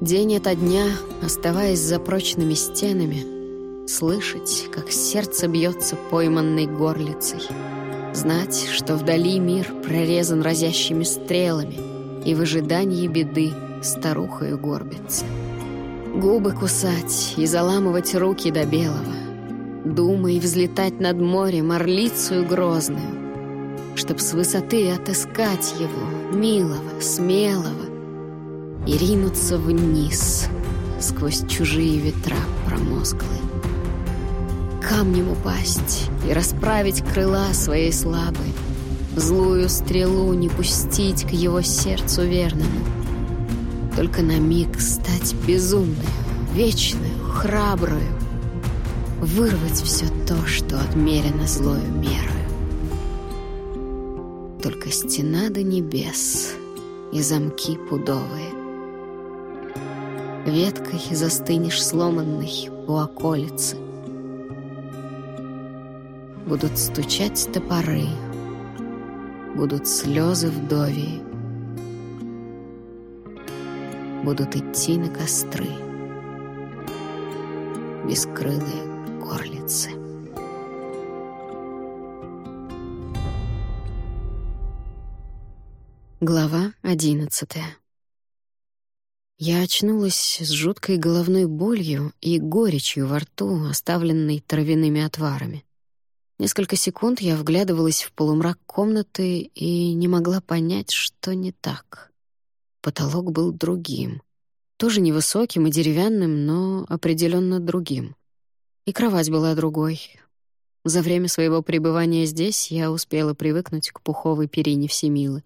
День ото дня, оставаясь за прочными стенами, слышать, как сердце бьется пойманной горлицей, знать, что вдали мир прорезан разящими стрелами, и в ожидании беды старухою горбится. Губы кусать и заламывать руки до белого, думай взлетать над морем орлицую грозную, чтоб с высоты отыскать его, милого, смелого, и ринуться вниз сквозь чужие ветра промозглые. Камнем упасть и расправить крыла своей слабой, злую стрелу не пустить к его сердцу верному. Только на миг стать безумной, вечную, храбрую, вырвать все то, что отмерено злою мерою. Только стена до небес и замки пудовые — веткой застынешь сломанной у околицы. Будут стучать топоры, будут слезы вдовии, будут идти на костры, бескрылые горлицы. Глава одиннадцатая я очнулась с жуткой головной болью и горечью во рту, оставленной травяными отварами. Несколько секунд я вглядывалась в полумрак комнаты и не могла понять, что не так. Потолок был другим. Тоже невысоким и деревянным, но определенно другим. И кровать была другой. За время своего пребывания здесь я успела привыкнуть к пуховой перине Всемилы.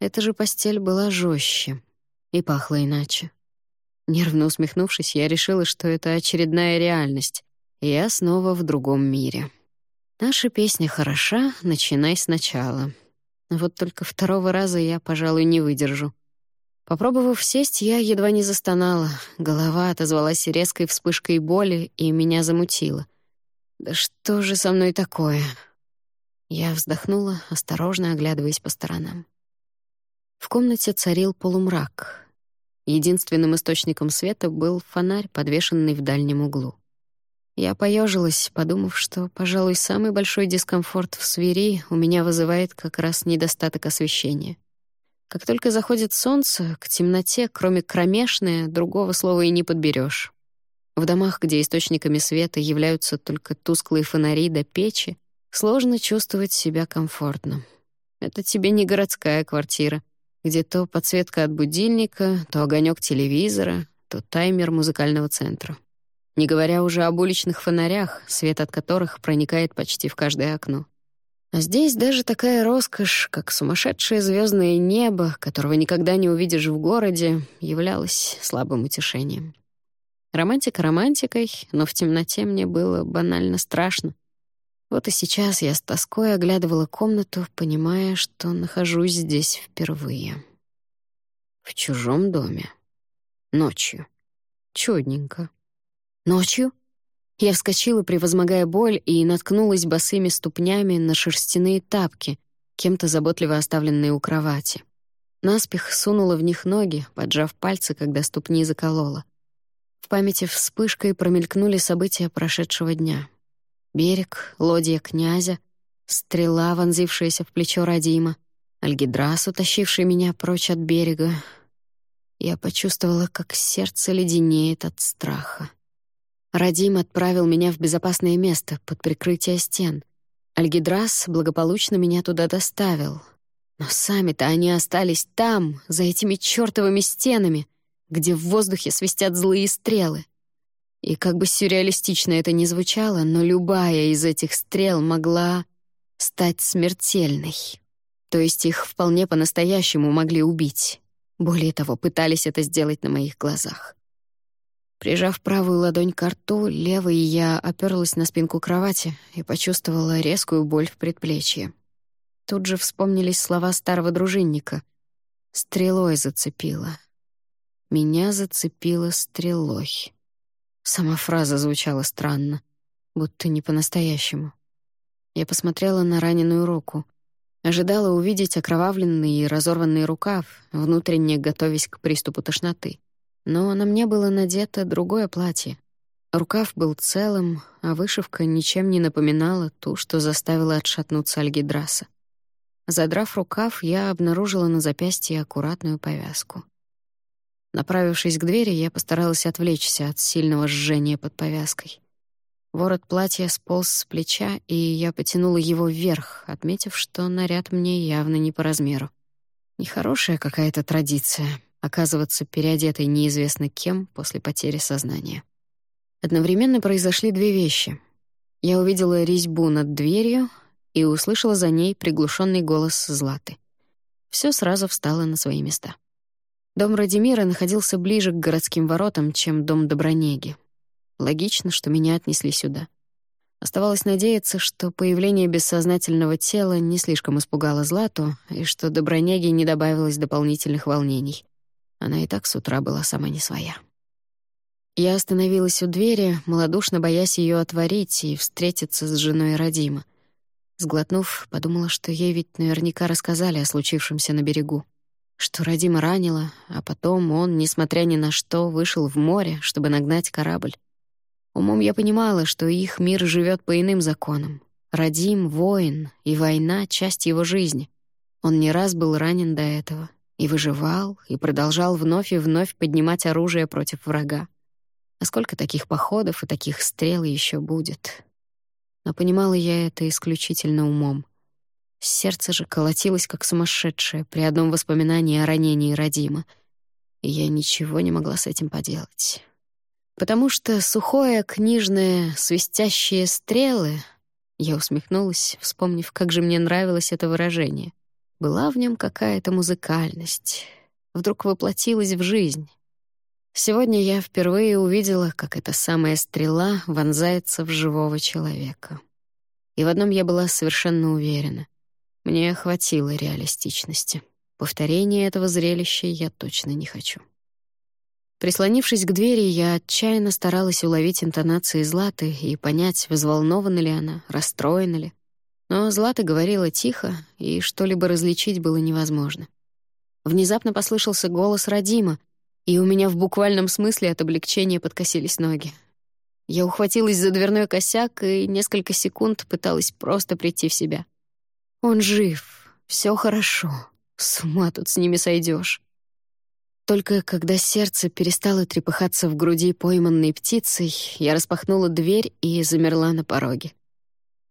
Эта же постель была жестче, и пахло иначе. Нервно усмехнувшись, я решила, что это очередная реальность, и я снова в другом мире. Наша песня хороша, начинай сначала. Вот только второго раза я, пожалуй, не выдержу. Попробовав сесть, я едва не застонала. Голова отозвалась резкой вспышкой боли, и меня замутило. «Да что же со мной такое?» Я вздохнула, осторожно оглядываясь по сторонам. В комнате царил полумрак. Единственным источником света был фонарь, подвешенный в дальнем углу. Я поежилась, подумав, что, пожалуй, самый большой дискомфорт в свири у меня вызывает как раз недостаток освещения. Как только заходит солнце, к темноте, кроме кромешной, другого слова и не подберешь. В домах, где источниками света являются только тусклые фонари до печи, сложно чувствовать себя комфортно. Это тебе не городская квартира — где то подсветка от будильника, то огонек телевизора, то таймер музыкального центра. Не говоря уже об уличных фонарях, свет от которых проникает почти в каждое окно. А здесь даже такая роскошь, как сумасшедшее звездное небо, которого никогда не увидишь в городе, являлась слабым утешением. Романтика романтикой, но в темноте мне было банально страшно. Вот и сейчас я с тоской оглядывала комнату, понимая, что нахожусь здесь впервые. В чужом доме. Ночью. Чудненько. Ночью? Я вскочила, превозмогая боль, и наткнулась босыми ступнями на шерстяные тапки, кем-то заботливо оставленные у кровати. Наспех сунула в них ноги, поджав пальцы, когда ступни заколола. В памяти вспышкой промелькнули события прошедшего дня — Берег, лодья князя, стрела, вонзившаяся в плечо Радима, Альгидрас, утащивший меня прочь от берега. Я почувствовала, как сердце леденеет от страха. Радим отправил меня в безопасное место под прикрытие стен. Альгидрас благополучно меня туда доставил. Но сами-то они остались там, за этими чёртовыми стенами, где в воздухе свистят злые стрелы. И как бы сюрреалистично это ни звучало, но любая из этих стрел могла стать смертельной. То есть их вполне по-настоящему могли убить. Более того, пытались это сделать на моих глазах. Прижав правую ладонь к рту, левой я оперлась на спинку кровати и почувствовала резкую боль в предплечье. Тут же вспомнились слова старого дружинника. «Стрелой зацепила». Меня зацепило стрелой. Сама фраза звучала странно, будто не по-настоящему. Я посмотрела на раненую руку. Ожидала увидеть окровавленный и разорванный рукав, внутренне готовясь к приступу тошноты. но на мне было надето другое платье. Рукав был целым, а вышивка ничем не напоминала ту, что заставила отшатнуться Альгидраса. Задрав рукав, я обнаружила на запястье аккуратную повязку. Направившись к двери, я постаралась отвлечься от сильного жжения под повязкой. Ворот платья сполз с плеча, и я потянула его вверх, отметив, что наряд мне явно не по размеру. Нехорошая какая-то традиция — оказываться переодетой неизвестно кем после потери сознания. Одновременно произошли две вещи. Я увидела резьбу над дверью и услышала за ней приглушенный голос Златы. Все сразу встало на свои места. Дом Радимира находился ближе к городским воротам, чем дом Добронеги, Логично, что меня отнесли сюда. Оставалось надеяться, что появление бессознательного тела не слишком испугало Злату и что Добронеге не добавилось дополнительных волнений. Она и так с утра была сама не своя. Я остановилась у двери, малодушно боясь ее отворить и встретиться с женой Радима. Сглотнув, подумала, что ей ведь наверняка рассказали о случившемся на берегу. Что Радима ранила, а потом он, несмотря ни на что, вышел в море, чтобы нагнать корабль. Умом я понимала, что их мир живет по иным законам. Радим — воин, и война — часть его жизни. Он не раз был ранен до этого, и выживал, и продолжал вновь и вновь поднимать оружие против врага. А сколько таких походов и таких стрел еще будет? Но понимала я это исключительно умом. Сердце же колотилось как сумасшедшее при одном воспоминании о ранении Радима, и я ничего не могла с этим поделать потому что сухое, книжное, свистящие стрелы... Я усмехнулась, вспомнив, как же мне нравилось это выражение. Была в нем какая-то музыкальность. Вдруг воплотилась в жизнь. Сегодня я впервые увидела, как эта самая стрела вонзается в живого человека. И в одном я была совершенно уверена. Мне хватило реалистичности. Повторения этого зрелища я точно не хочу. Прислонившись к двери, я отчаянно старалась уловить интонации Златы и понять, взволнована ли она, расстроена ли. Но Злата говорила тихо, и что-либо различить было невозможно. Внезапно послышался голос Радима, и у меня в буквальном смысле от облегчения подкосились ноги. Я ухватилась за дверной косяк и несколько секунд пыталась просто прийти в себя. «Он жив, все хорошо, с ума тут с ними сойдешь. Только когда сердце перестало трепыхаться в груди пойманной птицей, я распахнула дверь и замерла на пороге.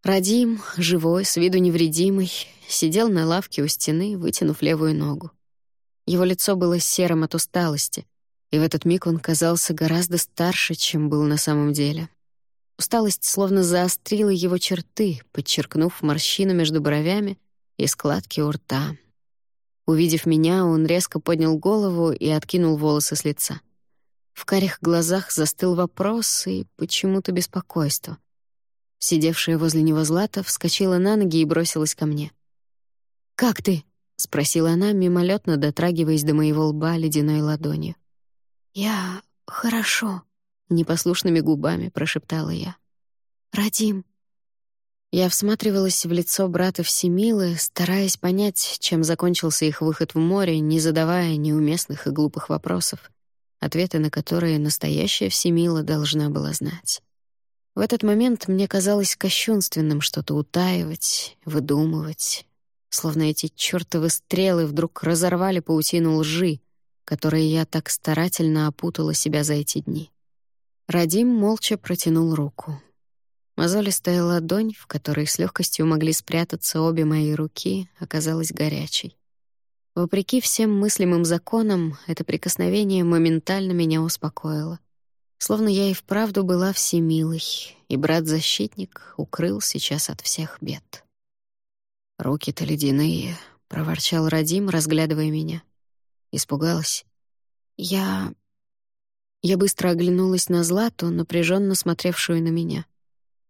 Радим, живой, с виду невредимый, сидел на лавке у стены, вытянув левую ногу. Его лицо было серым от усталости, и в этот миг он казался гораздо старше, чем был на самом деле. Усталость словно заострила его черты, подчеркнув морщину между бровями и складки у рта, Увидев меня, он резко поднял голову и откинул волосы с лица. В карих глазах застыл вопрос и почему-то беспокойство. Сидевшая возле него Злата вскочила на ноги и бросилась ко мне. «Как ты?» — спросила она, мимолетно дотрагиваясь до моего лба ледяной ладонью. «Я хорошо», — непослушными губами прошептала я. «Радим, я всматривалась в лицо брата Всемилы, стараясь понять, чем закончился их выход в море, не задавая неуместных и глупых вопросов, ответы на которые настоящая Всемила должна была знать. В этот момент мне казалось кощунственным что-то утаивать, выдумывать, словно эти чёртовы стрелы вдруг разорвали паутину лжи, которой я так старательно опутала себя за эти дни. Радим молча протянул руку. Мозолистая ладонь, в которой с легкостью могли спрятаться обе мои руки, оказалась горячей. Вопреки всем мыслимым законам, это прикосновение моментально меня успокоило. Словно я и вправду была всемилой, и брат-защитник укрыл сейчас от всех бед. «Руки-то ледяные», — проворчал Радим, разглядывая меня. Испугалась. «Я...» Я быстро оглянулась на Злату, напряженно смотревшую на меня.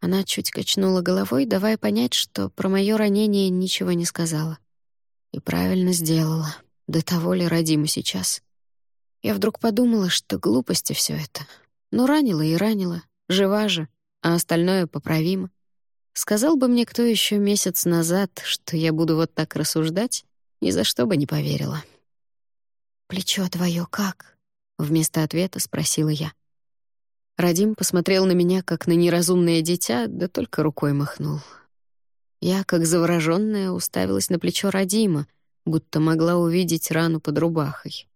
Она чуть качнула головой, давая понять, что про мое ранение ничего не сказала. И правильно сделала. До того ли родима сейчас. Я вдруг подумала, что глупости все это. Ну, ранила и ранила. Жива же, а остальное поправимо. Сказал бы мне кто еще месяц назад, что я буду вот так рассуждать, ни за что бы не поверила. «Плечо твое как?» Вместо ответа спросила я. Радим посмотрел на меня, как на неразумное дитя, да только рукой махнул. Я, как заворожённая, уставилась на плечо Радима, будто могла увидеть рану под рубахой.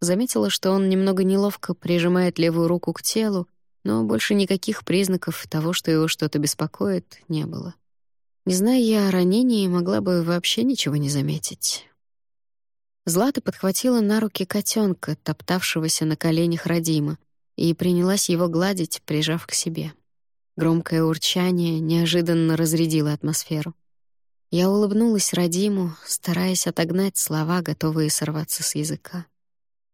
Заметила, что он немного неловко прижимает левую руку к телу, но больше никаких признаков того, что его что-то беспокоит, не было. Не зная я о ранении, могла бы вообще ничего не заметить. Злата подхватила на руки котенка, топтавшегося на коленях Радима, и принялась его гладить, прижав к себе. Громкое урчание неожиданно разрядило атмосферу. Я улыбнулась Радиму, стараясь отогнать слова, готовые сорваться с языка.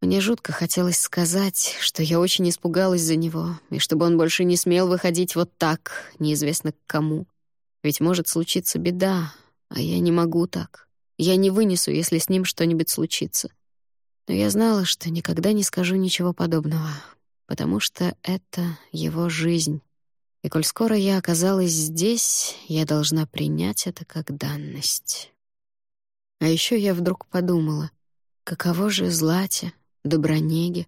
Мне жутко хотелось сказать, что я очень испугалась за него, и чтобы он больше не смел выходить вот так, неизвестно к кому. Ведь может случиться беда, а я не могу так. Я не вынесу, если с ним что-нибудь случится. Но я знала, что никогда не скажу ничего подобного, потому что это его жизнь. И коль скоро я оказалась здесь, я должна принять это как данность. А еще я вдруг подумала, каково же Злате, Добронеге,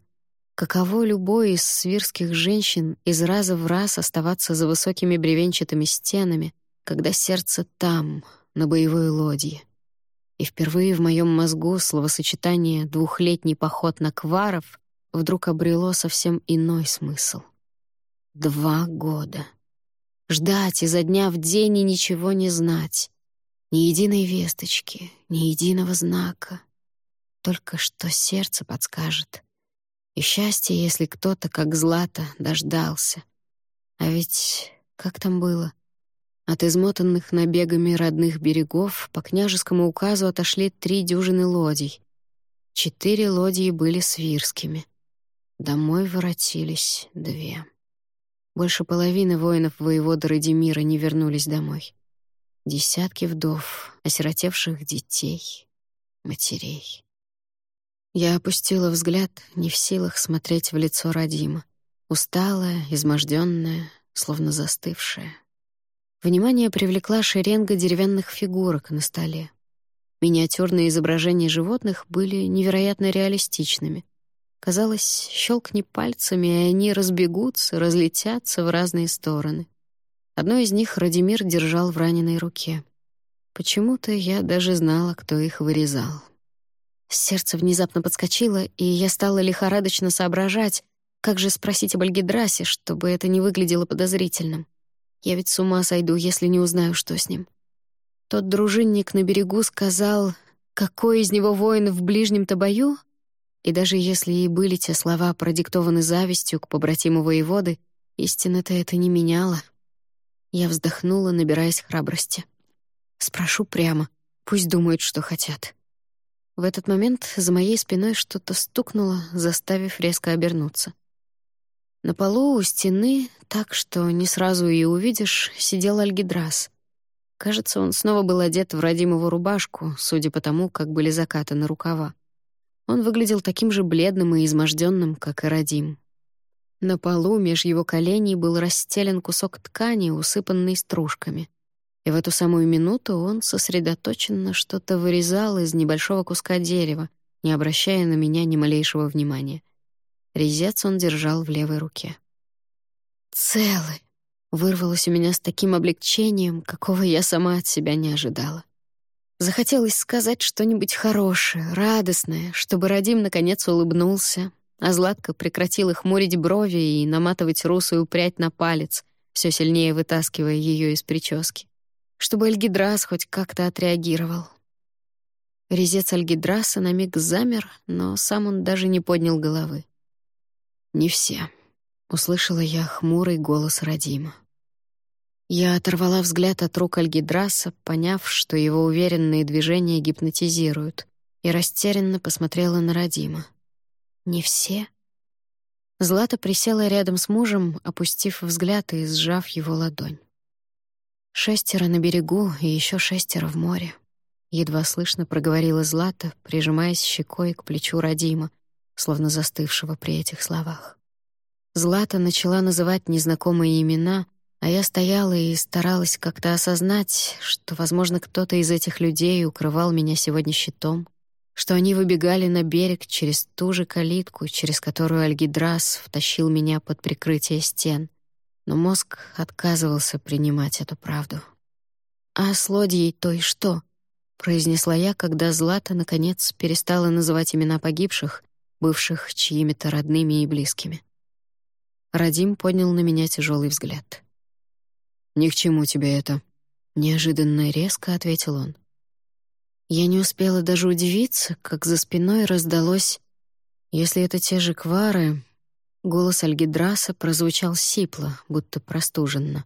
каково любой из свирских женщин из раза в раз оставаться за высокими бревенчатыми стенами, когда сердце там, на боевой лодье. И впервые в моем мозгу словосочетание «двухлетний поход на Кваров» вдруг обрело совсем иной смысл. Два года. Ждать изо дня в день и ничего не знать. Ни единой весточки, ни единого знака. Только что сердце подскажет. И счастье, если кто-то, как Злата, дождался. А ведь как там было? От измотанных набегами родных берегов по княжескому указу отошли три дюжины лодий. Четыре лодии были свирскими. Домой воротились две. Больше половины воинов воевода Радимира не вернулись домой. Десятки вдов, осиротевших детей, матерей. Я опустила взгляд, не в силах смотреть в лицо Радима. Усталая, изможденная, словно застывшая. Внимание привлекла шеренга деревянных фигурок на столе. Миниатюрные изображения животных были невероятно реалистичными. Казалось, щелкни пальцами, и они разбегутся, разлетятся в разные стороны. Одно из них Радимир держал в раненой руке. Почему-то я даже знала, кто их вырезал. Сердце внезапно подскочило, и я стала лихорадочно соображать, как же спросить об Альгидрасе, чтобы это не выглядело подозрительным. Я ведь с ума сойду, если не узнаю, что с ним. Тот дружинник на берегу сказал, какой из него воин в ближнем-то бою? И даже если и были те слова продиктованы завистью к побратиму воеводы, истина-то это не меняла. Я вздохнула, набираясь храбрости. Спрошу прямо, пусть думают, что хотят. В этот момент за моей спиной что-то стукнуло, заставив резко обернуться. На полу у стены, так что не сразу и увидишь, сидел Альгидрас. Кажется, он снова был одет в родимову рубашку, судя по тому, как были закатаны рукава. Он выглядел таким же бледным и изможденным, как и Радим. На полу меж его коленей был расстелен кусок ткани, усыпанный стружками. И в эту самую минуту он сосредоточенно что-то вырезал из небольшого куска дерева, не обращая на меня ни малейшего внимания. Резец он держал в левой руке. «Целы!» — вырвалось у меня с таким облегчением, какого я сама от себя не ожидала. Захотелось сказать что-нибудь хорошее, радостное, чтобы Радим наконец улыбнулся, а Златка прекратила хмурить брови и наматывать русую прядь на палец, все сильнее вытаскивая ее из прически. Чтобы Альгидрас хоть как-то отреагировал. Резец Альгидраса на миг замер, но сам он даже не поднял головы. «Не все», — услышала я хмурый голос Радима. Я оторвала взгляд от рук Альгидраса, поняв, что его уверенные движения гипнотизируют, и растерянно посмотрела на Радима. «Не все?» Злата присела рядом с мужем, опустив взгляд и сжав его ладонь. «Шестеро на берегу и еще шестеро в море», — едва слышно проговорила Злата, прижимаясь щекой к плечу Радима, словно застывшего при этих словах. Злата начала называть незнакомые имена, а я стояла и старалась как-то осознать, что, возможно, кто-то из этих людей укрывал меня сегодня щитом, что они выбегали на берег через ту же калитку, через которую Альгидрас втащил меня под прикрытие стен. Но мозг отказывался принимать эту правду. «А с лодьей той что?» — произнесла я, когда Злата, наконец, перестала называть имена погибших, бывших чьими-то родными и близкими. Радим поднял на меня тяжелый взгляд. «Ни к чему тебе это», — неожиданно резко ответил он. Я не успела даже удивиться, как за спиной раздалось «Если это те же квары...» Голос Альгидраса прозвучал сипло, будто простуженно.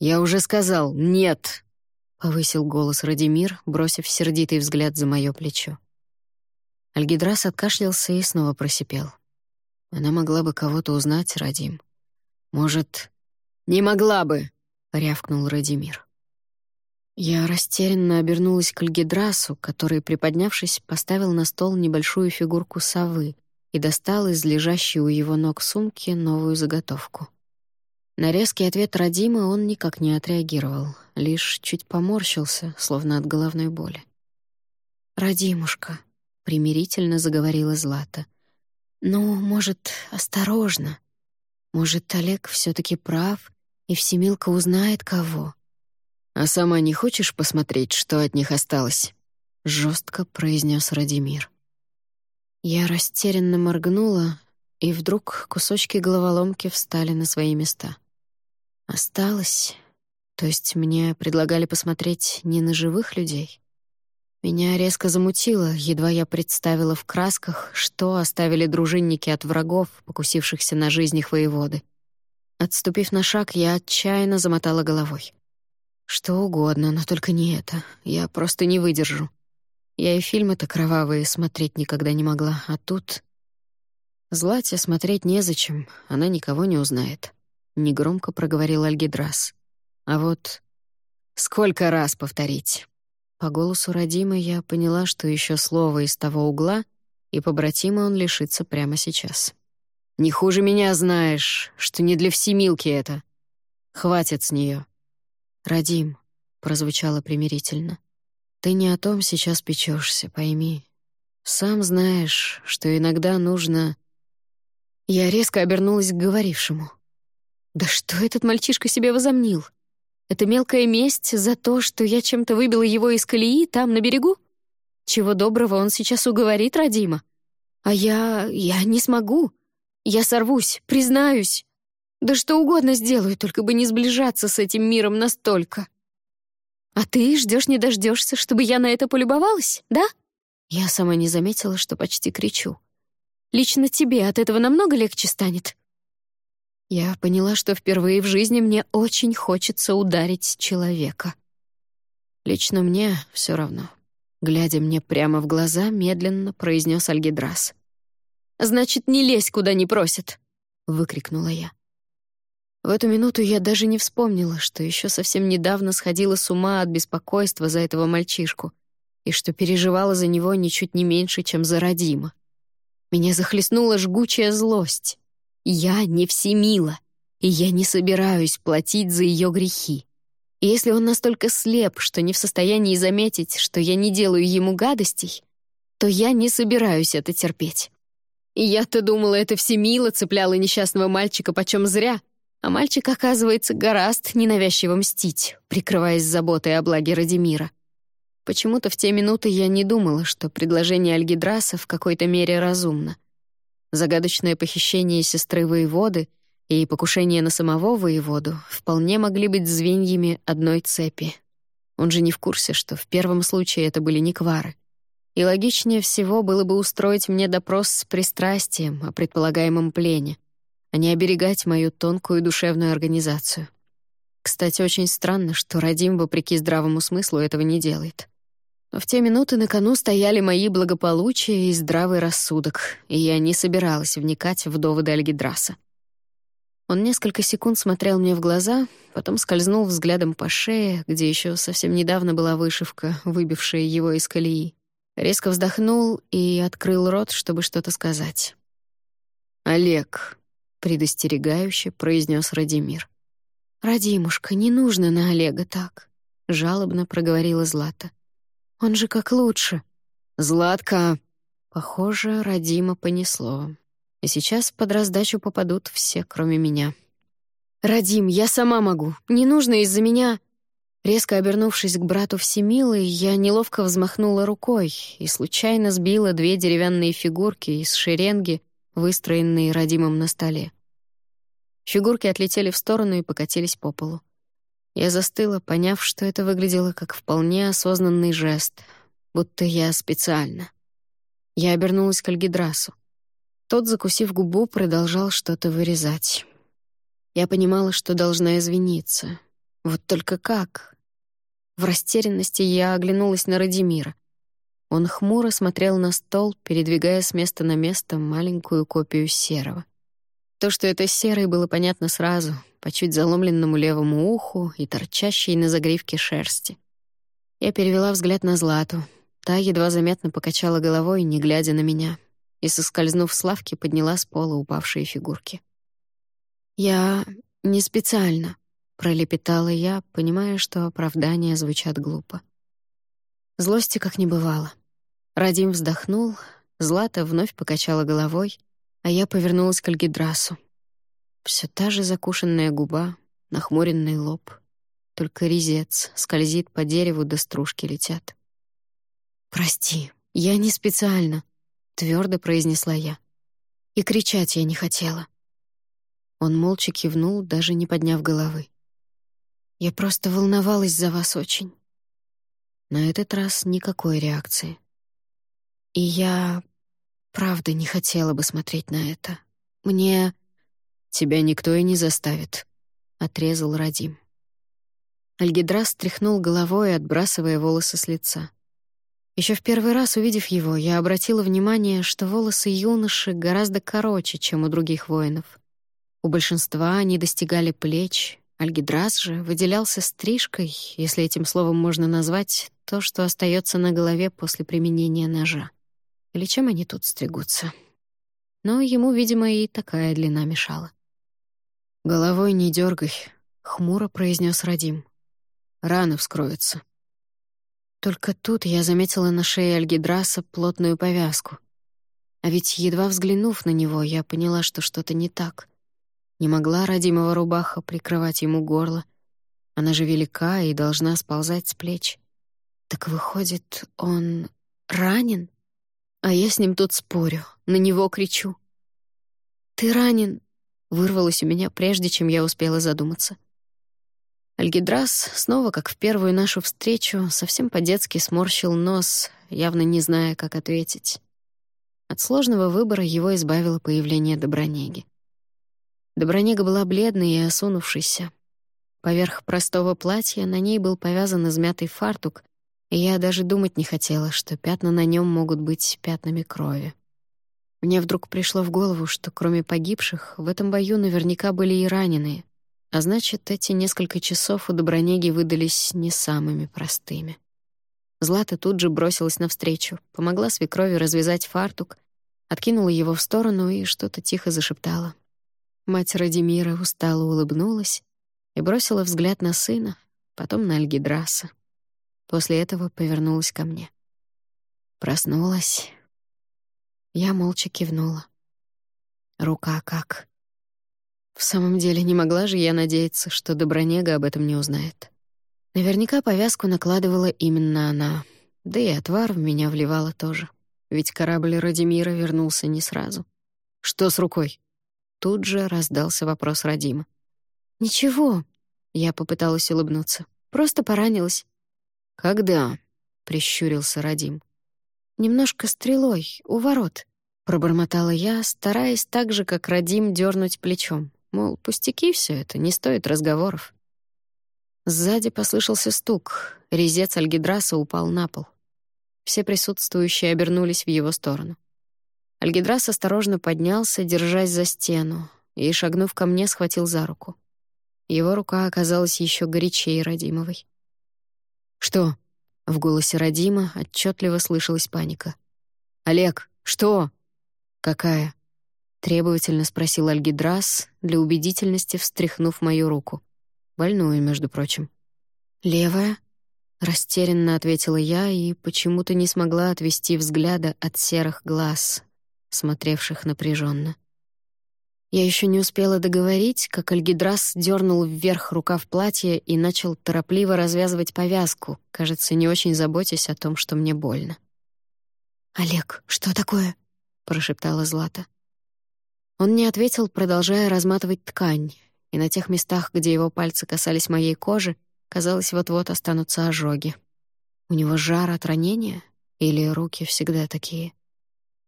«Я уже сказал, нет!» — повысил голос Радимир, бросив сердитый взгляд за моё плечо. Альгидрас откашлялся и снова просипел. Она могла бы кого-то узнать, Радим. Может, не могла бы, рявкнул Радимир. Я растерянно обернулась к Альгидрасу, который, приподнявшись, поставил на стол небольшую фигурку совы и достал из лежащей у его ног сумки новую заготовку. На резкий ответ Радима он никак не отреагировал, лишь чуть поморщился, словно от головной боли. «Радимушка», — примирительно заговорила Злата, — «ну, может, осторожно. Может, Олег все таки прав, и Всемилка узнает кого». «А сама не хочешь посмотреть, что от них осталось?» — жестко произнес Радимир. Я растерянно моргнула, и вдруг кусочки головоломки встали на свои места. Осталось, то есть мне предлагали посмотреть не на живых людей. Меня резко замутило, едва я представила в красках, что оставили дружинники от врагов, покусившихся на жизнь их воеводы. Отступив на шаг, я отчаянно замотала головой. Что угодно, но только не это. Я просто не выдержу. Я и фильмы-то кровавые смотреть никогда не могла, а тут... Злате смотреть незачем, она никого не узнает. Негромко проговорил Альгидрас. А вот... Сколько раз повторить? По голосу Радима я поняла, что еще слово из того угла, и побратима он лишится прямо сейчас. «Не хуже меня знаешь, что не для всемилки это. Хватит с нее. «Радим», — прозвучало примирительно, — «ты не о том сейчас печешься, пойми. Сам знаешь, что иногда нужно...» Я резко обернулась к говорившему. «Да что этот мальчишка себе возомнил? Это мелкая месть за то, что я чем-то выбила его из колеи там, на берегу? Чего доброго он сейчас уговорит Радима? А я... я не смогу. Я сорвусь, признаюсь. Да что угодно сделаю, только бы не сближаться с этим миром настолько. А ты ждешь не дождешься, чтобы я на это полюбовалась, да? Я сама не заметила, что почти кричу. Лично тебе от этого намного легче станет. Я поняла, что впервые в жизни мне очень хочется ударить человека. Лично мне все равно. Глядя мне прямо в глаза, медленно произнес Альгидрас. «Значит, не лезь, куда не просят!» — выкрикнула я. В эту минуту я даже не вспомнила, что еще совсем недавно сходила с ума от беспокойства за этого мальчишку и что переживала за него ничуть не меньше, чем за Радима. Меня захлестнула жгучая злость. Я не всемила, и я не собираюсь платить за ее грехи. И если он настолько слеп, что не в состоянии заметить, что я не делаю ему гадостей, то я не собираюсь это терпеть. И я-то думала, это всемило цепляла несчастного мальчика почем зря — а мальчик, оказывается, гораст ненавязчиво мстить, прикрываясь заботой о благе Радимира. Почему-то в те минуты я не думала, что предложение Альгидраса в какой-то мере разумно. Загадочное похищение сестры воеводы и покушение на самого воеводу вполне могли быть звеньями одной цепи. Он же не в курсе, что в первом случае это были не квары. И логичнее всего было бы устроить мне допрос с пристрастием о предполагаемом плене, а не оберегать мою тонкую душевную организацию. Кстати, очень странно, что Радим, вопреки здравому смыслу, этого не делает. В те минуты на кону стояли мои благополучие и здравый рассудок, и я не собиралась вникать в доводы Альгидраса. Он несколько секунд смотрел мне в глаза, потом скользнул взглядом по шее, где еще совсем недавно была вышивка, выбившая его из колеи. Резко вздохнул и открыл рот, чтобы что-то сказать. «Олег», предостерегающе произнес Радимир. «Радимушка, не нужно на Олега так», — жалобно проговорила Злата. «Он же как лучше». «Златка!» Похоже, Радима понесло. И сейчас под раздачу попадут все, кроме меня. «Радим, я сама могу. Не нужно из-за меня...» Резко обернувшись к брату Всемилы, я неловко взмахнула рукой и случайно сбила две деревянные фигурки из шеренги, выстроенные Радимом на столе. Фигурки отлетели в сторону и покатились по полу. Я застыла, поняв, что это выглядело как вполне осознанный жест, будто я специально. Я обернулась к Альгидрасу. Тот, закусив губу, продолжал что-то вырезать. Я понимала, что должна извиниться. Вот только как? В растерянности я оглянулась на Радимира. Он хмуро смотрел на стол, передвигая с места на место маленькую копию серого. То, что это серый, было понятно сразу, по чуть заломленному левому уху и торчащей на загривке шерсти. Я перевела взгляд на Злату. Та едва заметно покачала головой, не глядя на меня, и, соскользнув с лавки, подняла с пола упавшие фигурки. «Я не специально», — пролепетала я, понимая, что оправдания звучат глупо. Злости как не бывало. Радим вздохнул, Злата вновь покачала головой, а я повернулась к Альгидрасу. Все та же закушенная губа, нахмуренный лоб. Только резец скользит по дереву, да стружки летят. «Прости, я не специально», — твердо произнесла я. И кричать я не хотела. Он молча кивнул, даже не подняв головы. «Я просто волновалась за вас очень». На этот раз никакой реакции. И я правда не хотела бы смотреть на это. Мне... Тебя никто и не заставит, — отрезал Радим. Альгидрас стряхнул головой, отбрасывая волосы с лица. Еще в первый раз, увидев его, я обратила внимание, что волосы юноши гораздо короче, чем у других воинов. У большинства они достигали плеч, Альгидрас же выделялся стрижкой, если этим словом можно назвать то, что остается на голове после применения ножа. Или чем они тут стригутся? Но ему, видимо, и такая длина мешала. «Головой не дергай, хмуро произнес Радим. «Раны вскроются». Только тут я заметила на шее Альгидраса плотную повязку. А ведь, едва взглянув на него, я поняла, что что-то не так. Не могла родимого рубаха прикрывать ему горло. Она же велика и должна сползать с плеч. Так выходит, он ранен? А я с ним тут спорю, на него кричу. «Ты ранен!» — вырвалось у меня, прежде чем я успела задуматься. Альгидрас, снова как в первую нашу встречу, совсем по-детски сморщил нос, явно не зная, как ответить. От сложного выбора его избавило появление Добронеги. Добронега была бледной и осунувшейся. Поверх простого платья на ней был повязан измятый фартук, и я даже думать не хотела, что пятна на нем могут быть пятнами крови. Мне вдруг пришло в голову, что кроме погибших в этом бою наверняка были и раненые, а значит, эти несколько часов у Добронеги выдались не самыми простыми. Злата тут же бросилась навстречу, помогла свекрови развязать фартук, откинула его в сторону и что-то тихо зашептала. Мать Радимира устало улыбнулась и бросила взгляд на сына, потом на Альгидраса. После этого повернулась ко мне. Проснулась. Я молча кивнула. Рука как? В самом деле, не могла же я надеяться, что Добронега об этом не узнает. Наверняка повязку накладывала именно она, да и отвар в меня вливала тоже. Ведь корабль Радимира вернулся не сразу. «Что с рукой?» Тут же раздался вопрос Радима. «Ничего», — я попыталась улыбнуться. «Просто поранилась. «Когда?» — прищурился Радим. «Немножко стрелой, у ворот», — пробормотала я, стараясь так же, как Радим, дернуть плечом. Мол, пустяки все это, не стоит разговоров. Сзади послышался стук. Резец Альгидраса упал на пол. Все присутствующие обернулись в его сторону. Альгидрас осторожно поднялся, держась за стену, и, шагнув ко мне, схватил за руку. Его рука оказалась еще горячее Радимовой. «Что?» — в голосе Радима отчетливо слышалась паника. «Олег, что?» «Какая?» — требовательно спросил Альгидрас, для убедительности встряхнув мою руку. Больную, между прочим. «Левая?» Растерянно ответила я и почему-то не смогла отвести взгляда от серых глаз, смотревших напряженно. Я еще не успела договорить, как Альгидрас дернул вверх рукав платья и начал торопливо развязывать повязку, кажется, не очень заботясь о том, что мне больно. «Олег, что такое?» — прошептала Злата. Он не ответил, продолжая разматывать ткань, и на тех местах, где его пальцы касались моей кожи, казалось, вот-вот останутся ожоги. У него жар от ранения? Или руки всегда такие?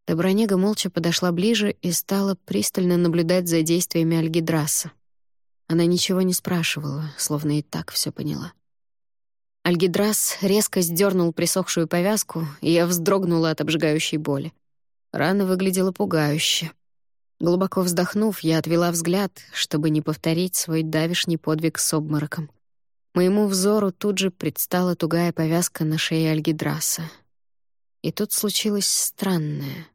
Добронега молча подошла ближе и стала пристально наблюдать за действиями Альгидраса. Она ничего не спрашивала, словно и так все поняла. Альгидрас резко сдернул присохшую повязку, и я вздрогнула от обжигающей боли. Рана выглядела пугающе. Глубоко вздохнув, я отвела взгляд, чтобы не повторить свой давишний подвиг с обмороком. Моему взору тут же предстала тугая повязка на шее Альгидраса. И тут случилось странное.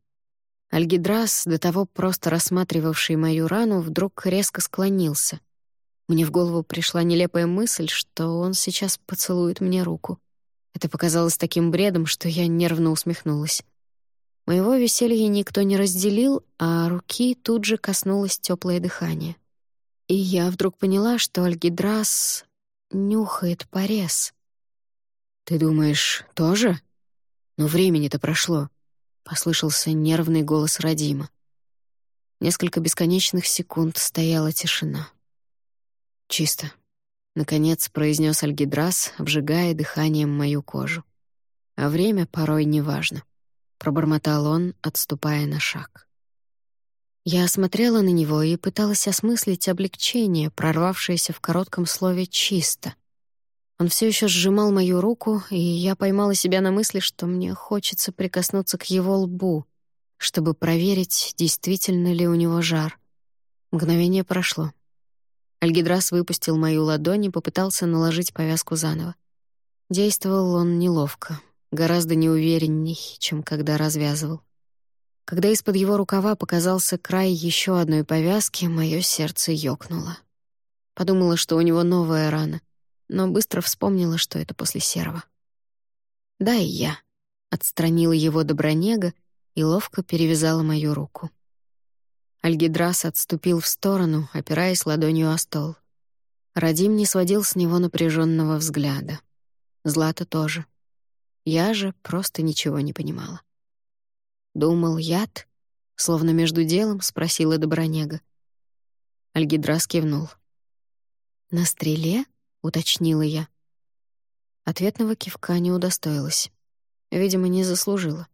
Альгидрас, до того просто рассматривавший мою рану, вдруг резко склонился. Мне в голову пришла нелепая мысль, что он сейчас поцелует мне руку. Это показалось таким бредом, что я нервно усмехнулась. Моего веселья никто не разделил, а руки тут же коснулось теплое дыхание. И я вдруг поняла, что Альгидрас нюхает порез. «Ты думаешь, тоже? Но времени-то прошло», — послышался нервный голос Радима. Несколько бесконечных секунд стояла тишина. «Чисто», — наконец произнес Альгидрас, обжигая дыханием мою кожу. «А время порой неважно», — пробормотал он, отступая на шаг. Я осмотрела на него и пыталась осмыслить облегчение, прорвавшееся в коротком слове «чисто». Он все еще сжимал мою руку, и я поймала себя на мысли, что мне хочется прикоснуться к его лбу, чтобы проверить, действительно ли у него жар. Мгновение прошло. Альгидрас выпустил мою ладонь и попытался наложить повязку заново. Действовал он неловко, гораздо неуверенней, чем когда развязывал. Когда из-под его рукава показался край еще одной повязки, мое сердце ёкнуло. Подумала, что у него новая рана — но быстро вспомнила, что это после серого. «Да, и я», — отстранила его Добронега и ловко перевязала мою руку. Альгидрас отступил в сторону, опираясь ладонью о стол. Радим не сводил с него напряженного взгляда. Злата тоже. Я же просто ничего не понимала. «Думал, яд?» — словно между делом спросила Добронега. Альгидрас кивнул. «На стреле?» — уточнила я. Ответного кивка не удостоилась. Видимо, не заслужила.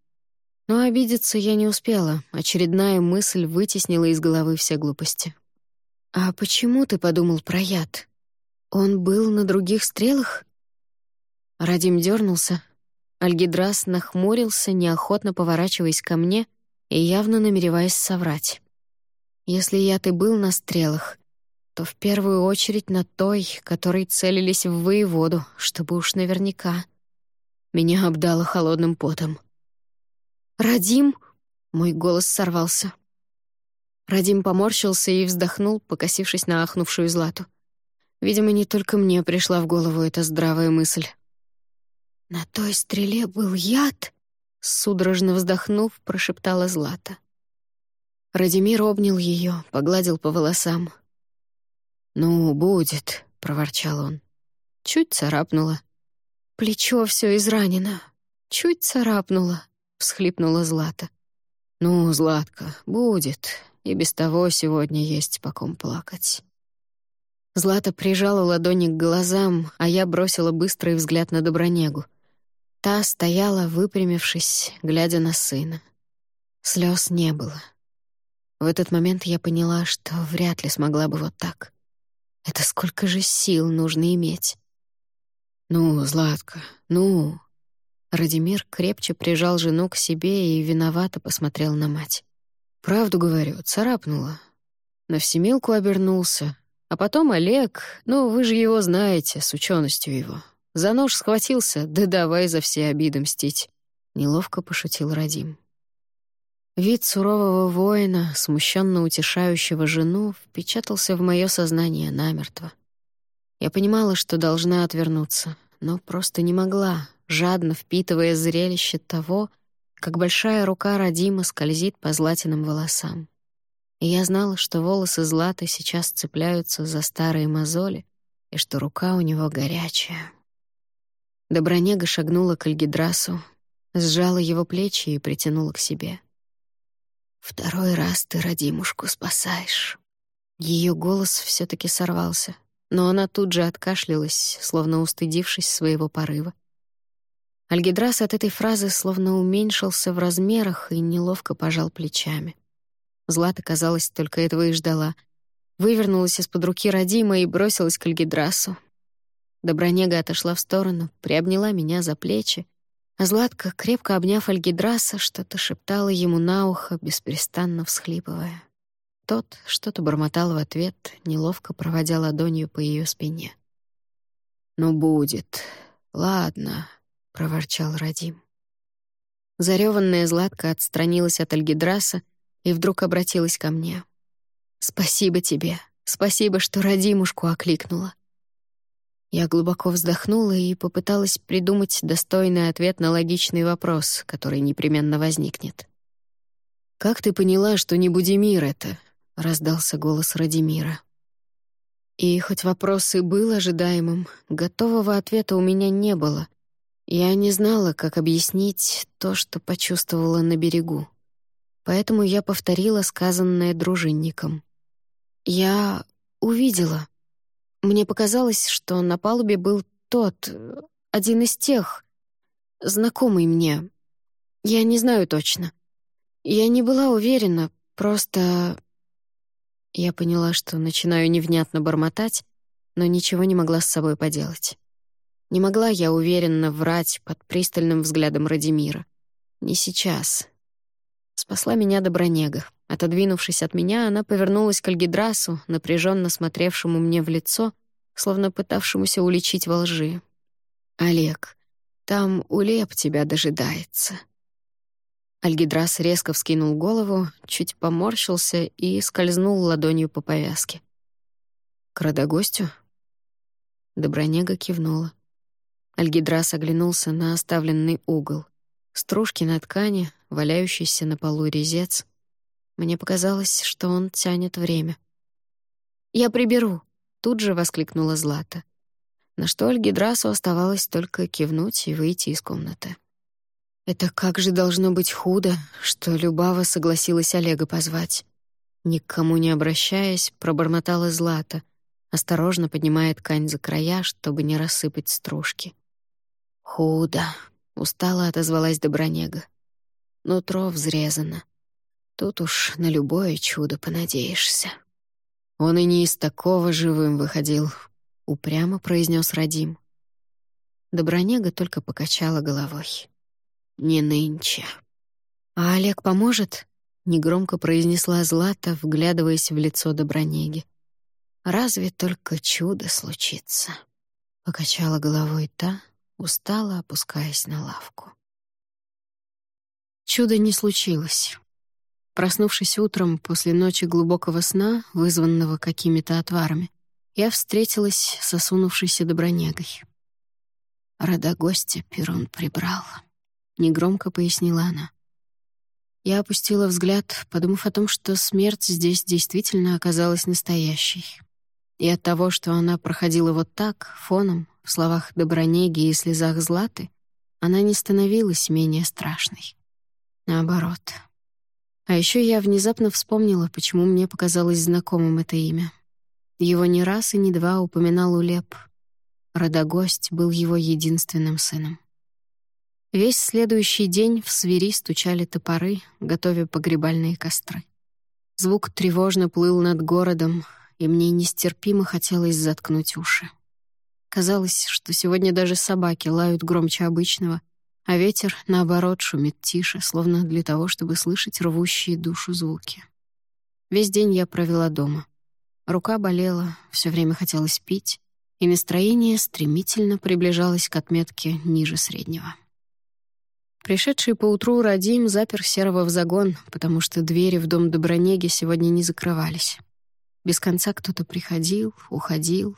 Но обидеться я не успела. Очередная мысль вытеснила из головы все глупости. «А почему ты подумал про яд? Он был на других стрелах?» Радим дернулся. Альгидрас нахмурился, неохотно поворачиваясь ко мне и явно намереваясь соврать. «Если яд и был на стрелах, то в первую очередь на той, которой целились в воеводу, чтобы уж наверняка. Меня обдало холодным потом. «Радим!» — мой голос сорвался. Радим поморщился и вздохнул, покосившись на ахнувшую Злату. Видимо, не только мне пришла в голову эта здравая мысль. «На той стреле был яд?» — судорожно вздохнув, прошептала Злата. Радимир обнял ее, погладил по волосам — «Ну, будет», — проворчал он. Чуть царапнула. «Плечо все изранено. Чуть царапнула», — всхлипнула Злата. «Ну, Златка, будет. И без того сегодня есть по ком плакать». Злата прижала ладони к глазам, а я бросила быстрый взгляд на Добронегу. Та стояла, выпрямившись, глядя на сына. Слез не было. В этот момент я поняла, что вряд ли смогла бы вот так. Это сколько же сил нужно иметь? «Ну, Златка, ну...» Радимир крепче прижал жену к себе и виновато посмотрел на мать. «Правду говорю, царапнула. На всемилку обернулся. А потом Олег, ну, вы же его знаете, с ученостью его. За нож схватился, да давай за все обиды мстить». Неловко пошутил Радим. Вид сурового воина, смущенно утешающего жену, впечатался в мое сознание намертво. Я понимала, что должна отвернуться, но просто не могла, жадно впитывая зрелище того, как большая рука Радима скользит по златиным волосам. И я знала, что волосы Златы сейчас цепляются за старые мозоли, и что рука у него горячая. Добронега шагнула к Альгидрасу, сжала его плечи и притянула к себе. «Второй раз ты родимушку спасаешь». Ее голос все таки сорвался, но она тут же откашлялась, словно устыдившись своего порыва. Альгидрас от этой фразы словно уменьшился в размерах и неловко пожал плечами. Злата, казалось, только этого и ждала. Вывернулась из-под руки Радима и бросилась к Альгидрасу. Добронега отошла в сторону, приобняла меня за плечи, Златка, крепко обняв Альгидраса, что-то шептала ему на ухо, беспрестанно всхлипывая. Тот что-то бормотал в ответ, неловко проводя ладонью по ее спине. «Ну, будет. Ладно», — проворчал Радим. Зареванная Златка отстранилась от Альгидраса и вдруг обратилась ко мне. «Спасибо тебе. Спасибо, что Радимушку окликнула». Я глубоко вздохнула и попыталась придумать достойный ответ на логичный вопрос, который непременно возникнет. «Как ты поняла, что не Будимир это?» — раздался голос Радимира. И хоть вопрос и был ожидаемым, готового ответа у меня не было. Я не знала, как объяснить то, что почувствовала на берегу поэтому я повторила сказанное дружинником. Я увидела. Мне показалось, что на палубе был тот, один из тех, знакомый мне. Я не знаю точно. Я не была уверена, просто... Я поняла, что начинаю невнятно бормотать, но ничего не могла с собой поделать. Не могла я уверенно врать под пристальным взглядом Радимира. Не сейчас, Спасла меня Добронега. Отодвинувшись от меня, она повернулась к Альгидрасу, напряженно смотревшему мне в лицо, словно пытавшемуся уличить во лжи. «Олег, там Улеп тебя дожидается». Альгидрас резко вскинул голову, чуть поморщился и скользнул ладонью по повязке. «К родогостю?» Добронега кивнула. Альгидрас оглянулся на оставленный угол. Стружки на ткани, валяющийся на полу резец. Мне показалось, что он тянет время. «Я приберу!» — тут же воскликнула Злата. На что Альгидрасу оставалось только кивнуть и выйти из комнаты. Это как же должно быть худо, что Любава согласилась Олега позвать. Никому не обращаясь, пробормотала Злата, осторожно поднимая ткань за края, чтобы не рассыпать стружки. «Худо», — устало отозвалась Добронега. Нутро взрезано. Тут уж на любое чудо понадеешься. Он и не из такого живым выходил, — упрямо произнес Радим. Добронега только покачала головой. «Не нынче». «А Олег поможет?» — негромко произнесла Злата, вглядываясь в лицо Добронеги. «Разве только чудо случится?» — покачала головой та, устало опускаясь на лавку. Чуда не случилось. Проснувшись утром после ночи глубокого сна, вызванного какими-то отварами, я встретилась с осунувшейся добронегой. «Рода гостя Перун прибрал», — негромко пояснила она. Я опустила взгляд, подумав о том, что смерть здесь действительно оказалась настоящей. И от того, что она проходила вот так, фоном, в словах Добронеги и слезах Златы, она не становилась менее страшной. Наоборот. А еще я внезапно вспомнила, почему мне показалось знакомым это имя. Его не раз и не два упоминал Улеп. Родогость был его единственным сыном. Весь следующий день в свири стучали топоры, готовя погребальные костры. Звук тревожно плыл над городом, и мне нестерпимо хотелось заткнуть уши. Казалось, что сегодня даже собаки лают громче обычного, а ветер, наоборот, шумит тише, словно для того, чтобы слышать рвущие душу звуки. Весь день я провела дома. Рука болела, все время хотелось пить, и настроение стремительно приближалось к отметке ниже среднего. Пришедший поутру Радим запер Серого в загон, потому что двери в дом Добронеги сегодня не закрывались. Без конца кто-то приходил, уходил.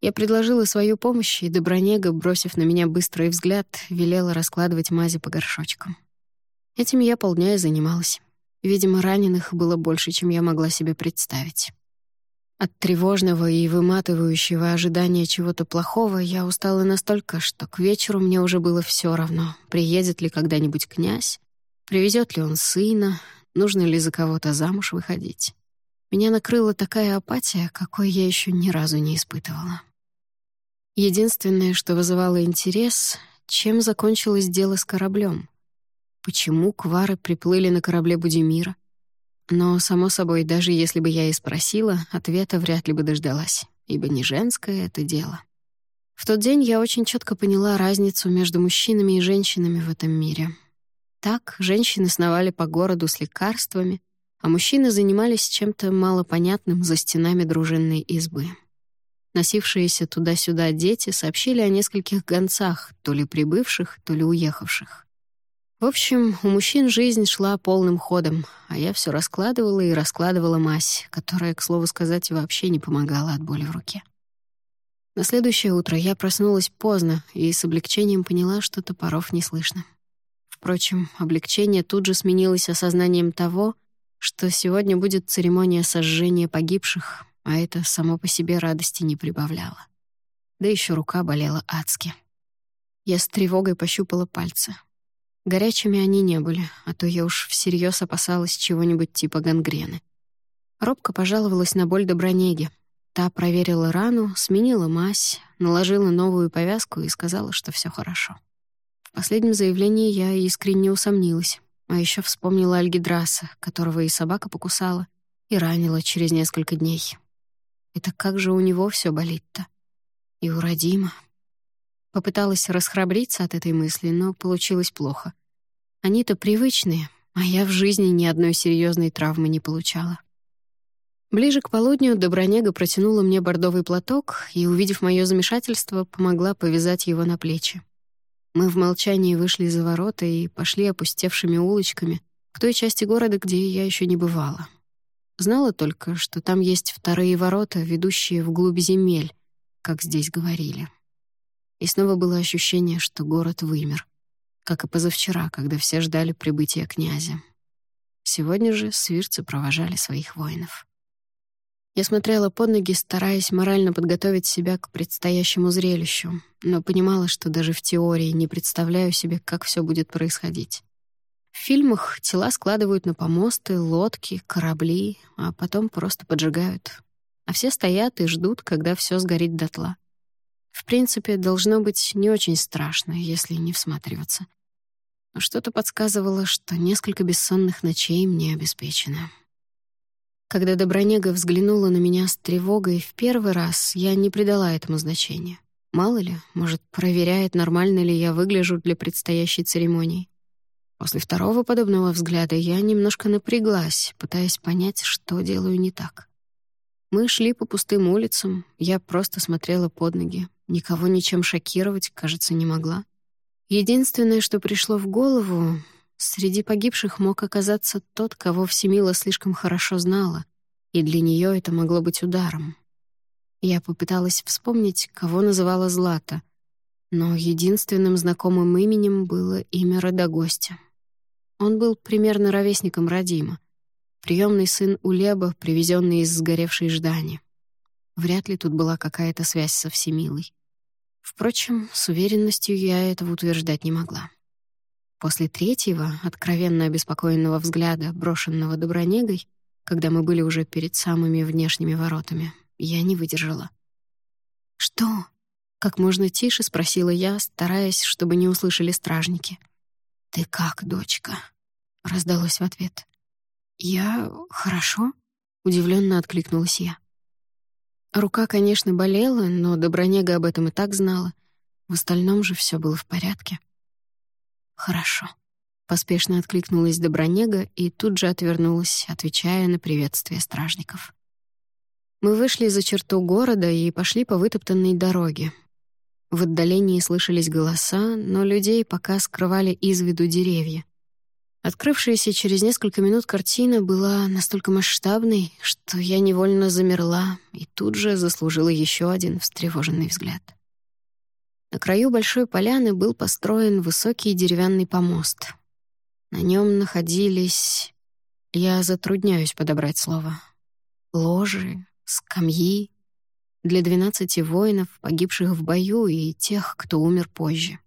Я предложила свою помощь, и Добронега, бросив на меня быстрый взгляд, велела раскладывать мази по горшочкам. Этим я полдня и занималась. Видимо, раненых было больше, чем я могла себе представить. От тревожного и выматывающего ожидания чего-то плохого я устала настолько, что к вечеру мне уже было все равно, приедет ли когда-нибудь князь, привезет ли он сына, нужно ли за кого-то замуж выходить. Меня накрыла такая апатия, какой я еще ни разу не испытывала. Единственное, что вызывало интерес, чем закончилось дело с кораблем. Почему квары приплыли на корабле Будимира? Но, само собой, даже если бы я и спросила, ответа вряд ли бы дождалась, ибо не женское это дело. В тот день я очень четко поняла разницу между мужчинами и женщинами в этом мире. Так женщины сновали по городу с лекарствами, а мужчины занимались чем-то малопонятным за стенами дружинной избы. Носившиеся туда-сюда дети сообщили о нескольких гонцах, то ли прибывших, то ли уехавших. В общем, у мужчин жизнь шла полным ходом, а я все раскладывала и раскладывала мазь, которая, к слову сказать, вообще не помогала от боли в руке. На следующее утро я проснулась поздно и с облегчением поняла, что топоров не слышно. Впрочем, облегчение тут же сменилось осознанием того, что сегодня будет церемония сожжения погибших, а это само по себе радости не прибавляло. Да еще рука болела адски. Я с тревогой пощупала пальцы — Горячими они не были, а то я уж всерьез опасалась чего-нибудь типа гангрены. Робко пожаловалась на боль Добронеги. Та проверила рану, сменила мазь, наложила новую повязку и сказала, что все хорошо. В последнем заявлении я искренне усомнилась, а еще вспомнила Альгидраса, которого и собака покусала, и ранила через несколько дней. Это как же у него все болит-то? И у Радима, Попыталась расхрабриться от этой мысли, но получилось плохо. Они-то привычные, а я в жизни ни одной серьезной травмы не получала. Ближе к полудню Добронега протянула мне бордовый платок и, увидев мое замешательство, помогла повязать его на плечи. Мы в молчании вышли за ворота и пошли опустевшими улочками к той части города, где я еще не бывала. Знала только, что там есть вторые ворота, ведущие вглубь земель, как здесь говорили. И снова было ощущение, что город вымер, как и позавчера, когда все ждали прибытия князя. Сегодня же свирцы провожали своих воинов. Я смотрела под ноги, стараясь морально подготовить себя к предстоящему зрелищу, но понимала, что даже в теории не представляю себе, как все будет происходить. В фильмах тела складывают на помосты, лодки, корабли, а потом просто поджигают. А все стоят и ждут, когда все сгорит дотла. В принципе, должно быть не очень страшно, если не всматриваться. Но что-то подсказывало, что несколько бессонных ночей мне обеспечено. Когда Добронега взглянула на меня с тревогой в первый раз, я не придала этому значения. Мало ли, может, проверяет, нормально ли я выгляжу для предстоящей церемонии. После второго подобного взгляда я немножко напряглась, пытаясь понять, что делаю не так. Мы шли по пустым улицам, я просто смотрела под ноги, Никого ничем шокировать, кажется, не могла. Единственное, что пришло в голову, среди погибших мог оказаться тот, кого Всемила слишком хорошо знала, и для нее это могло быть ударом. Я попыталась вспомнить, кого называла Злата, но единственным знакомым именем было имя Родогостя. Он был примерно ровесником Радима, приемный сын Улеба, привезенный из сгоревшей Ждани. Вряд ли тут была какая-то связь со Всемилой. Впрочем, с уверенностью я этого утверждать не могла. После третьего, откровенно обеспокоенного взгляда, брошенного Добронегой, когда мы были уже перед самыми внешними воротами, я не выдержала. «Что?» — как можно тише спросила я, стараясь, чтобы не услышали стражники. «Ты как, дочка?» — раздалось в ответ. «Я... хорошо?» — удивленно откликнулась я. Рука, конечно, болела, но Добронега об этом и так знала. В остальном же все было в порядке. «Хорошо», — поспешно откликнулась Добронега и тут же отвернулась, отвечая на приветствие стражников. Мы вышли за черту города и пошли по вытоптанной дороге. В отдалении слышались голоса, но людей пока скрывали из виду деревья. Открывшаяся через несколько минут картина была настолько масштабной, что я невольно замерла и тут же заслужила еще один встревоженный взгляд. На краю большой поляны был построен высокий деревянный помост. На нем находились... Я затрудняюсь подобрать слово. Ложи, скамьи для двенадцати воинов, погибших в бою, и тех, кто умер позже.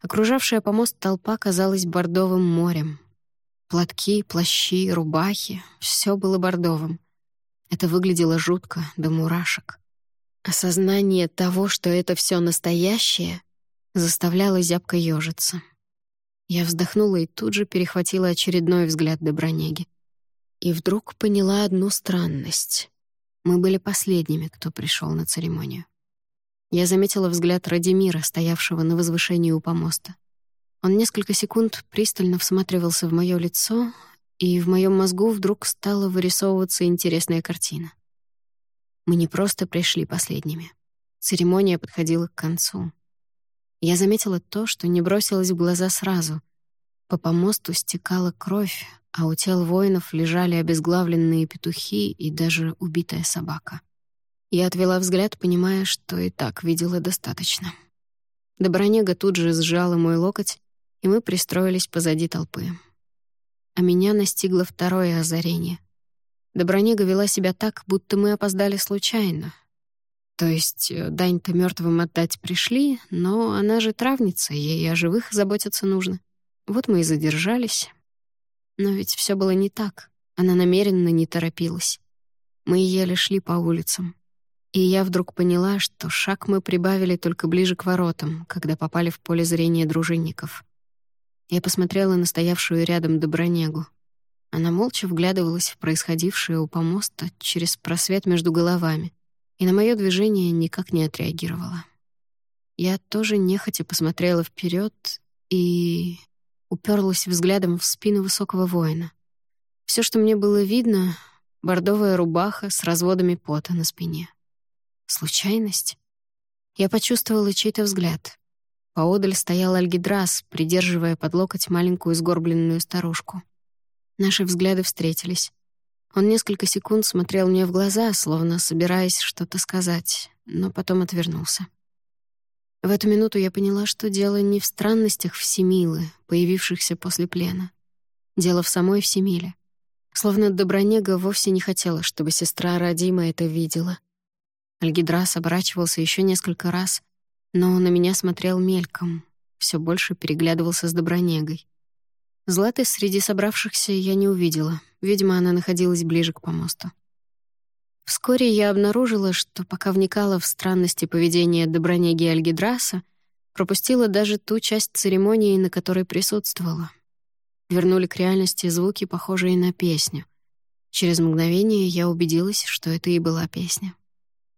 Окружавшая помост толпа казалась бордовым морем. Платки, плащи, рубахи — все было бордовым. Это выглядело жутко, до мурашек. Осознание того, что это все настоящее, заставляло зябко ёжиться. Я вздохнула и тут же перехватила очередной взгляд Добронеги. И вдруг поняла одну странность. Мы были последними, кто пришел на церемонию. Я заметила взгляд Радимира, стоявшего на возвышении у помоста. Он несколько секунд пристально всматривался в мое лицо, и в моем мозгу вдруг стала вырисовываться интересная картина. Мы не просто пришли последними. Церемония подходила к концу. Я заметила то, что не бросилось в глаза сразу. По помосту стекала кровь, а у тел воинов лежали обезглавленные петухи и даже убитая собака. Я отвела взгляд, понимая, что и так видела достаточно. Добронега тут же сжала мой локоть, и мы пристроились позади толпы. А меня настигло второе озарение. Добронега вела себя так, будто мы опоздали случайно. То есть э, дань-то мертвым отдать пришли, но она же травница, ей о живых заботиться нужно. Вот мы и задержались. Но ведь все было не так. Она намеренно не торопилась. Мы еле шли по улицам. И я вдруг поняла, что шаг мы прибавили только ближе к воротам, когда попали в поле зрения дружинников. Я посмотрела на стоявшую рядом Добронегу. Она молча вглядывалась в происходившее у помоста через просвет между головами и на мое движение никак не отреагировала. Я тоже нехотя посмотрела вперед и уперлась взглядом в спину высокого воина. Все, что мне было видно — бордовая рубаха с разводами пота на спине. Случайность? Я почувствовала чей-то взгляд. Поодаль стоял Альгидрас, придерживая под локоть маленькую сгорбленную старушку. Наши взгляды встретились. Он несколько секунд смотрел мне в глаза, словно собираясь что-то сказать, но потом отвернулся. В эту минуту я поняла, что дело не в странностях Всемилы, появившихся после плена. Дело в самой Всемиле. Словно Добронега вовсе не хотела, чтобы сестра Радима это видела — Альгидрас оборачивался еще несколько раз, но на меня смотрел мельком, все больше переглядывался с Добронегой. Златы среди собравшихся я не увидела. Видимо, она находилась ближе к помосту. Вскоре я обнаружила, что пока вникала в странности поведения Добронеги Альгидраса, пропустила даже ту часть церемонии, на которой присутствовала. Вернули к реальности звуки, похожие на песню. Через мгновение я убедилась, что это и была песня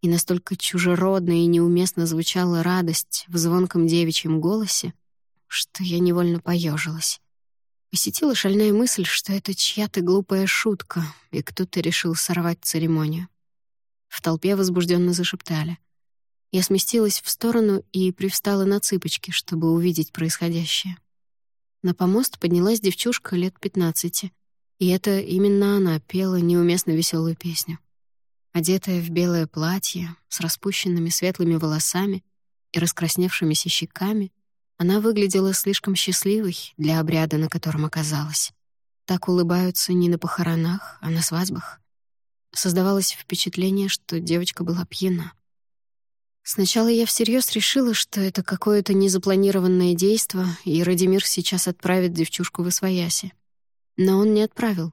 и настолько чужеродно и неуместно звучала радость в звонком девичьем голосе, что я невольно поежилась. Посетила шальная мысль, что это чья-то глупая шутка, и кто-то решил сорвать церемонию. В толпе возбужденно зашептали. Я сместилась в сторону и привстала на цыпочки, чтобы увидеть происходящее. На помост поднялась девчушка лет пятнадцати, и это именно она пела неуместно веселую песню. Одетая в белое платье, с распущенными светлыми волосами и раскрасневшимися щеками, она выглядела слишком счастливой для обряда, на котором оказалась. Так улыбаются не на похоронах, а на свадьбах. Создавалось впечатление, что девочка была пьяна. Сначала я всерьез решила, что это какое-то незапланированное действо, и Радимир сейчас отправит девчушку в Освояси. Но он не отправил.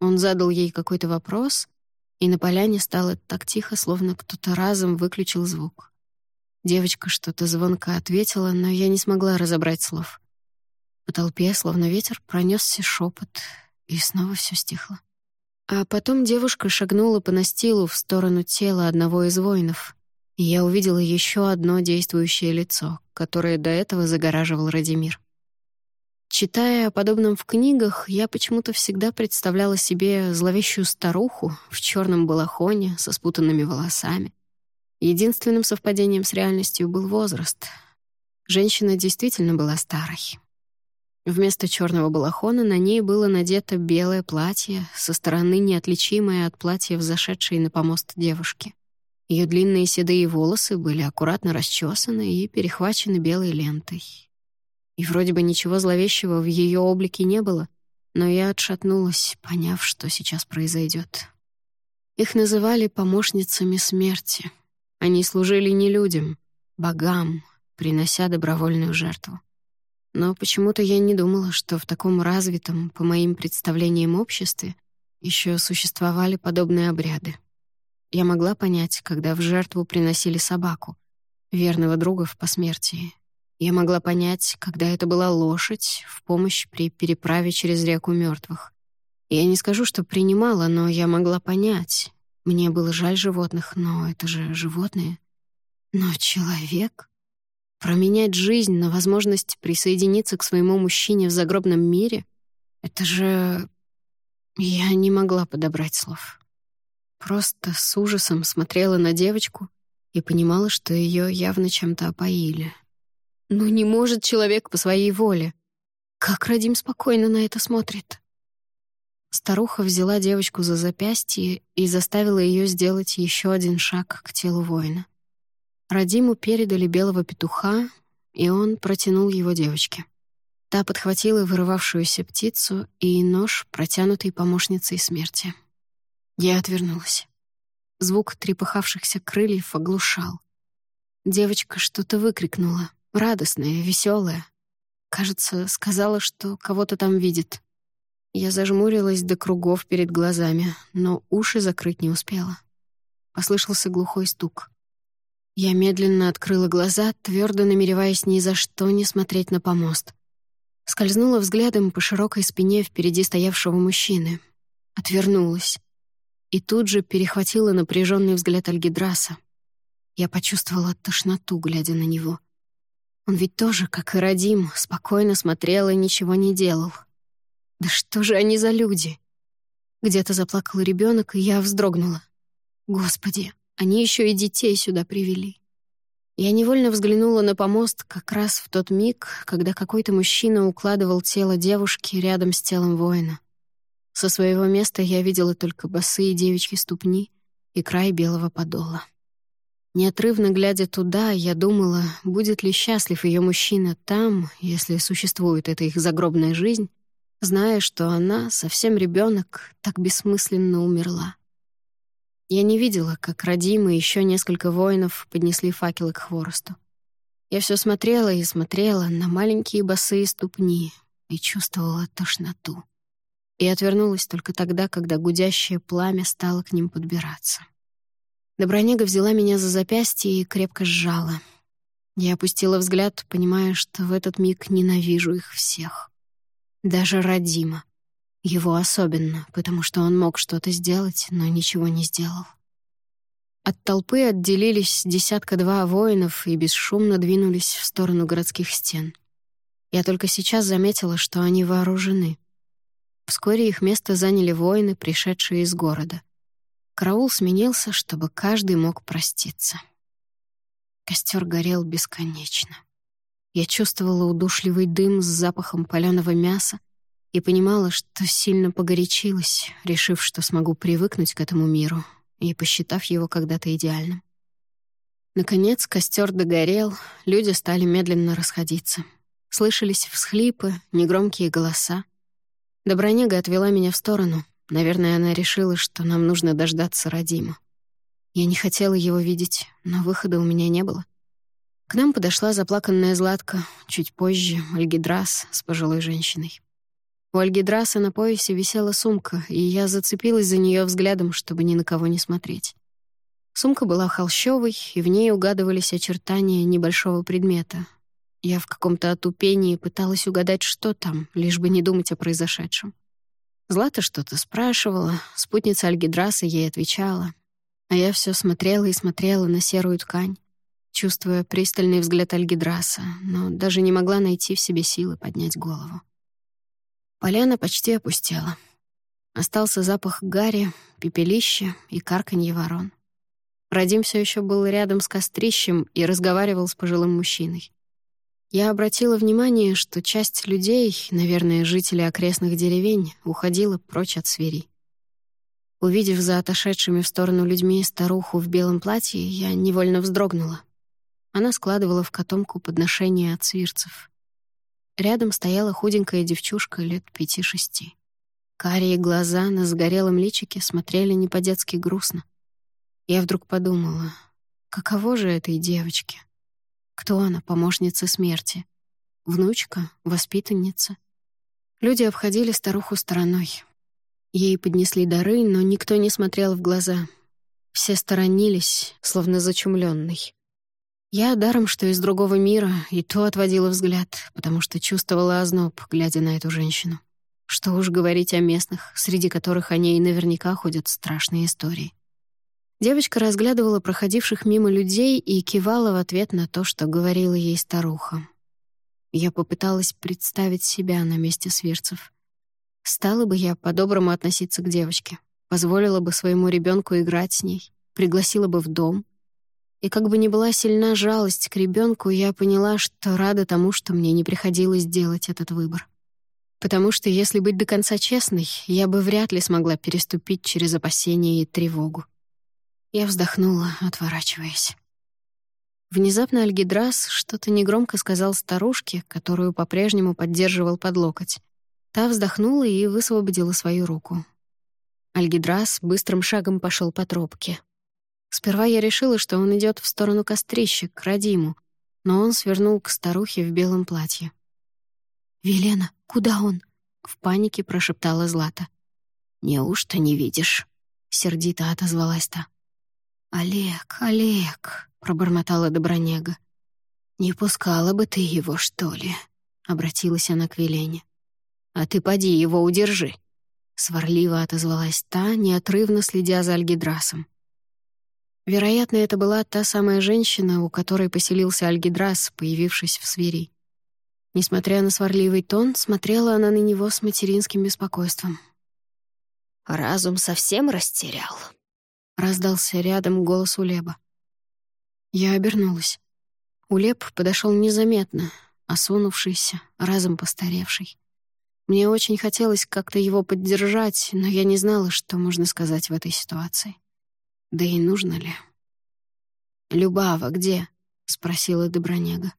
Он задал ей какой-то вопрос, и на поляне стало так тихо, словно кто-то разом выключил звук. Девочка что-то звонко ответила, но я не смогла разобрать слов. По толпе, словно ветер, пронесся шепот, и снова все стихло. А потом девушка шагнула по настилу в сторону тела одного из воинов, и я увидела еще одно действующее лицо, которое до этого загораживал Радимир. Читая о подобном в книгах, я почему-то всегда представляла себе зловещую старуху в черном балахоне со спутанными волосами. Единственным совпадением с реальностью был возраст. Женщина действительно была старой. Вместо черного балахона на ней было надето белое платье, со стороны неотличимое от платья взошедшей на помост девушки. Ее длинные седые волосы были аккуратно расчесаны и перехвачены белой лентой. И вроде бы ничего зловещего в ее облике не было, но я отшатнулась, поняв, что сейчас произойдет. Их называли помощницами смерти. Они служили не людям, богам, принося добровольную жертву. Но почему-то я не думала, что в таком развитом, по моим представлениям, обществе еще существовали подобные обряды. Я могла понять, когда в жертву приносили собаку, верного друга в посмертии. Я могла понять, когда это была лошадь в помощь при переправе через реку мертвых. Я не скажу, что принимала, но я могла понять. Мне было жаль животных, но это же животные. Но человек? Променять жизнь на возможность присоединиться к своему мужчине в загробном мире — это же... Я не могла подобрать слов. Просто с ужасом смотрела на девочку и понимала, что ее явно чем-то опоили. Ну не может человек по своей воле. Как Радим спокойно на это смотрит? Старуха взяла девочку за запястье и заставила ее сделать еще один шаг к телу воина. Радиму передали белого петуха, и он протянул его девочке. Та подхватила вырывавшуюся птицу и нож, протянутый помощницей смерти. Я отвернулась. Звук трепыхавшихся крыльев оглушал. Девочка что-то выкрикнула, радостная, веселая. Кажется, сказала, что кого-то там видит. Я зажмурилась до кругов перед глазами, но уши закрыть не успела. Послышался глухой стук. Я медленно открыла глаза, твердо намереваясь ни за что не смотреть на помост. Скользнула взглядом по широкой спине впереди стоявшего мужчины. Отвернулась. И тут же перехватила напряженный взгляд Альгидраса. Я почувствовала тошноту, глядя на него. Он ведь тоже, как и Радим, спокойно смотрел и ничего не делал. Да что же они за люди? Где-то заплакал ребенок, и я вздрогнула. Господи, они еще и детей сюда привели. Я невольно взглянула на помост как раз в тот миг, когда какой-то мужчина укладывал тело девушки рядом с телом воина. Со своего места я видела только босые девичьи ступни и край белого подола. Неотрывно глядя туда, я думала, будет ли счастлив ее мужчина там, если существует эта их загробная жизнь, зная, что она, совсем ребенок, так бессмысленно умерла. Я не видела, как Радим и еще несколько воинов поднесли факелы к хворосту. Я все смотрела и смотрела на маленькие босые ступни и чувствовала тошноту. И отвернулась только тогда, когда гудящее пламя стало к ним подбираться. Добронега взяла меня за запястье и крепко сжала. Я опустила взгляд, понимая, что в этот миг ненавижу их всех. Даже Радима. Его особенно, потому что он мог что-то сделать, но ничего не сделал. От толпы отделились десятка-два воинов и бесшумно двинулись в сторону городских стен. Я только сейчас заметила, что они вооружены. Вскоре их место заняли воины, пришедшие из города. Караул сменился, чтобы каждый мог проститься. Костер горел бесконечно. Я чувствовала удушливый дым с запахом паленого мяса, и понимала, что сильно погорячилась, решив, что смогу привыкнуть к этому миру и посчитав его когда-то идеальным. Наконец костер догорел, люди стали медленно расходиться. Слышались всхлипы, негромкие голоса. Добронега отвела меня в сторону. Наверное, она решила, что нам нужно дождаться Радима. Я не хотела его видеть, но выхода у меня не было. К нам подошла заплаканная Златка, чуть позже — Альгидрас с пожилой женщиной. У Альгидраса на поясе висела сумка, и я зацепилась за нее взглядом, чтобы ни на кого не смотреть. Сумка была холщовой, и в ней угадывались очертания небольшого предмета. Я в каком-то отупении пыталась угадать, что там, лишь бы не думать о произошедшем. Злата что-то спрашивала, спутница Альгидраса ей отвечала. А я все смотрела и смотрела на серую ткань, чувствуя пристальный взгляд Альгидраса, но даже не могла найти в себе силы поднять голову. Поляна почти опустела. Остался запах гари, пепелища и карканье ворон. Радим все еще был рядом с кострищем и разговаривал с пожилым мужчиной. Я обратила внимание, что часть людей, наверное, жители окрестных деревень, уходила прочь от свирей. Увидев за отошедшими в сторону людьми старуху в белом платье, я невольно вздрогнула. Она складывала в котомку подношения от свирцев. Рядом стояла худенькая девчушка лет пяти-шести. Карие глаза на загорелом личике смотрели не по-детски грустно. Я вдруг подумала, каково же этой девочке? Кто она, помощница смерти? Внучка? Воспитанница? Люди обходили старуху стороной. Ей поднесли дары, но никто не смотрел в глаза. Все сторонились, словно зачумленный. Я, даром что из другого мира, и то отводила взгляд, потому что чувствовала озноб, глядя на эту женщину. Что уж говорить о местных, среди которых о ней наверняка ходят страшные истории. Девочка разглядывала проходивших мимо людей и кивала в ответ на то, что говорила ей старуха. Я попыталась представить себя на месте сверцев. Стала бы я по-доброму относиться к девочке, позволила бы своему ребенку играть с ней, пригласила бы в дом. И как бы ни была сильна жалость к ребенку, я поняла, что рада тому, что мне не приходилось делать этот выбор. Потому что, если быть до конца честной, я бы вряд ли смогла переступить через опасения и тревогу. Я вздохнула, отворачиваясь. Внезапно Альгидрас что-то негромко сказал старушке, которую по-прежнему поддерживал под локоть. Та вздохнула и высвободила свою руку. Альгидрас быстрым шагом пошел по тропке. Сперва я решила, что он идет в сторону кострища, к Радиму, но он свернул к старухе в белом платье. «Велена, куда он?» — в панике прошептала Злата. «Неужто не видишь?» — сердито отозвалась та. «Олег, Олег», — пробормотала Добронега. «Не пускала бы ты его, что ли?» — обратилась она к Велене. «А ты поди его удержи», — сварливо отозвалась та, неотрывно следя за Альгидрасом. Вероятно, это была та самая женщина, у которой поселился Альгидрас, появившись в свири. Несмотря на сварливый тон, смотрела она на него с материнским беспокойством. «Разум совсем растерял?» — раздался рядом голос Улеба. Я обернулась. Улеб подошел незаметно, осунувшийся, разом постаревший. Мне очень хотелось как-то его поддержать, но я не знала, что можно сказать в этой ситуации. Да и нужно ли? «Любава где?» — спросила Добронега.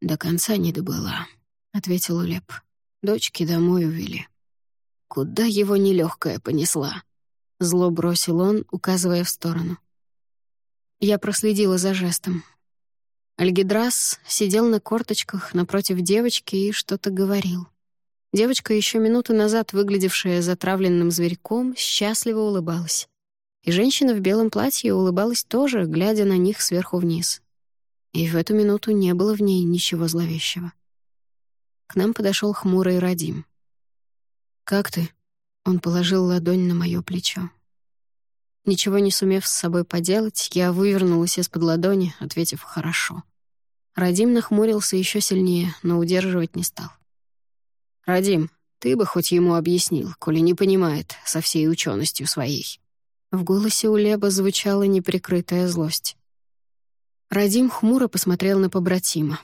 «До конца не добыла», — ответил Улеп. «Дочки домой увели». «Куда его нелегкая понесла?» Зло бросил он, указывая в сторону. Я проследила за жестом. Альгидрас сидел на корточках напротив девочки и что-то говорил. Девочка, еще минуту назад выглядевшая затравленным зверьком, счастливо улыбалась. И женщина в белом платье улыбалась тоже, глядя на них сверху вниз и в эту минуту не было в ней ничего зловещего. К нам подошел хмурый Радим. «Как ты?» — он положил ладонь на мое плечо. Ничего не сумев с собой поделать, я вывернулась из-под ладони, ответив «хорошо». Радим нахмурился еще сильнее, но удерживать не стал. «Радим, ты бы хоть ему объяснил, коли не понимает со всей ученостью своей». В голосе у Леба звучала неприкрытая злость. Радим хмуро посмотрел на побратима.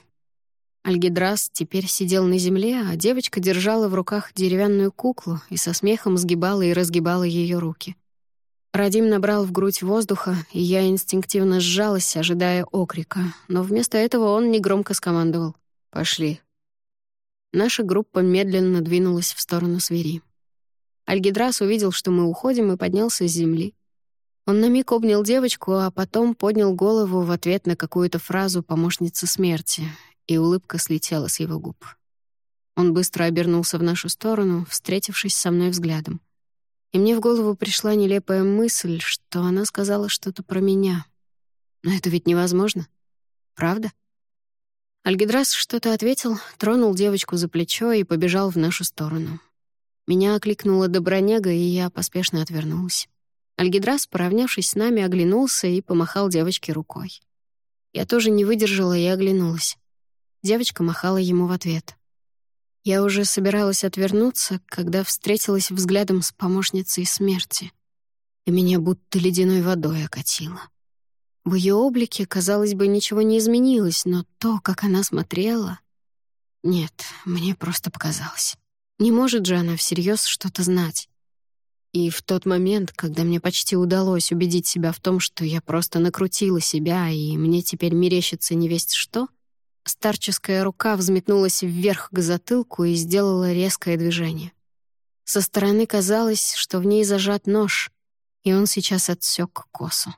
Альгидрас теперь сидел на земле, а девочка держала в руках деревянную куклу и со смехом сгибала и разгибала ее руки. Радим набрал в грудь воздуха, и я инстинктивно сжалась, ожидая окрика, но вместо этого он негромко скомандовал «Пошли». Наша группа медленно двинулась в сторону свири. Альгидрас увидел, что мы уходим, и поднялся с земли. Он на миг обнял девочку, а потом поднял голову в ответ на какую-то фразу помощницы смерти, и улыбка слетела с его губ. Он быстро обернулся в нашу сторону, встретившись со мной взглядом. И мне в голову пришла нелепая мысль, что она сказала что-то про меня. Но это ведь невозможно. Правда? Альгидрас что-то ответил, тронул девочку за плечо и побежал в нашу сторону. Меня окликнула Доброняга, и я поспешно отвернулась. Альгидрас, поравнявшись с нами, оглянулся и помахал девочке рукой. Я тоже не выдержала и оглянулась. Девочка махала ему в ответ. Я уже собиралась отвернуться, когда встретилась взглядом с помощницей смерти. И меня будто ледяной водой окатило. В ее облике, казалось бы, ничего не изменилось, но то, как она смотрела, Нет, мне просто показалось. Не может же она всерьез что-то знать. И в тот момент, когда мне почти удалось убедить себя в том, что я просто накрутила себя, и мне теперь мерещится невесть что, старческая рука взметнулась вверх к затылку и сделала резкое движение. Со стороны казалось, что в ней зажат нож, и он сейчас отсек косу.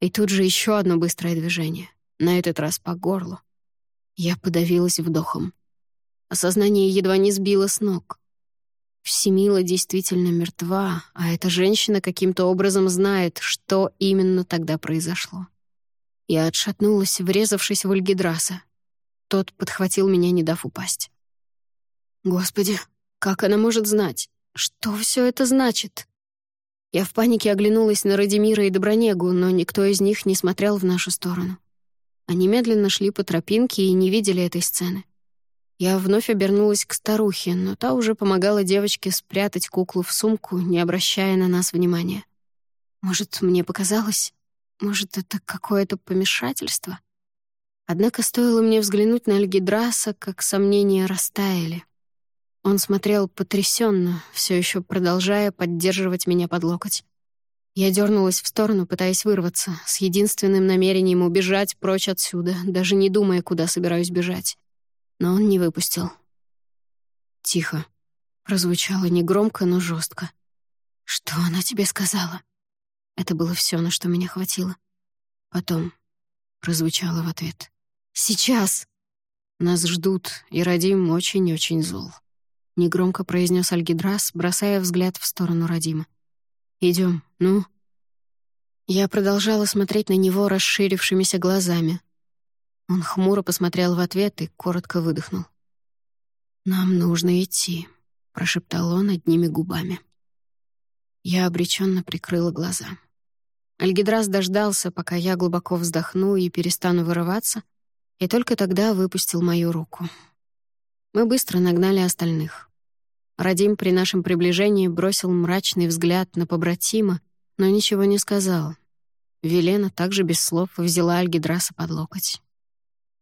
И тут же еще одно быстрое движение, на этот раз по горлу. Я подавилась вдохом. Осознание едва не сбило с ног. Всемила действительно мертва, а эта женщина каким-то образом знает, что именно тогда произошло. Я отшатнулась, врезавшись в Ольгидраса. Тот подхватил меня, не дав упасть. Господи, как она может знать? Что все это значит? Я в панике оглянулась на Радимира и Добронегу, но никто из них не смотрел в нашу сторону. Они медленно шли по тропинке и не видели этой сцены. Я вновь обернулась к старухе, но та уже помогала девочке спрятать куклу в сумку, не обращая на нас внимания. Может, мне показалось? Может, это какое-то помешательство? Однако стоило мне взглянуть на Альгидраса, как сомнения растаяли. Он смотрел потрясенно, все еще продолжая поддерживать меня под локоть. Я дернулась в сторону, пытаясь вырваться, с единственным намерением убежать прочь отсюда, даже не думая, куда собираюсь бежать. Но он не выпустил. Тихо. Прозвучало негромко, но жестко. «Что она тебе сказала?» Это было все, на что меня хватило. Потом прозвучало в ответ. «Сейчас!» Нас ждут, и Радим очень-очень зол. Негромко произнес Альгидрас, бросая взгляд в сторону Радима. Идем, ну?» Я продолжала смотреть на него расширившимися глазами. Он хмуро посмотрел в ответ и коротко выдохнул. «Нам нужно идти», — прошептал он одними губами. Я обреченно прикрыла глаза. Альгидрас дождался, пока я глубоко вздохну и перестану вырываться, и только тогда выпустил мою руку. Мы быстро нагнали остальных. Радим при нашем приближении бросил мрачный взгляд на побратима, но ничего не сказал. Велена также без слов взяла Альгидраса под локоть.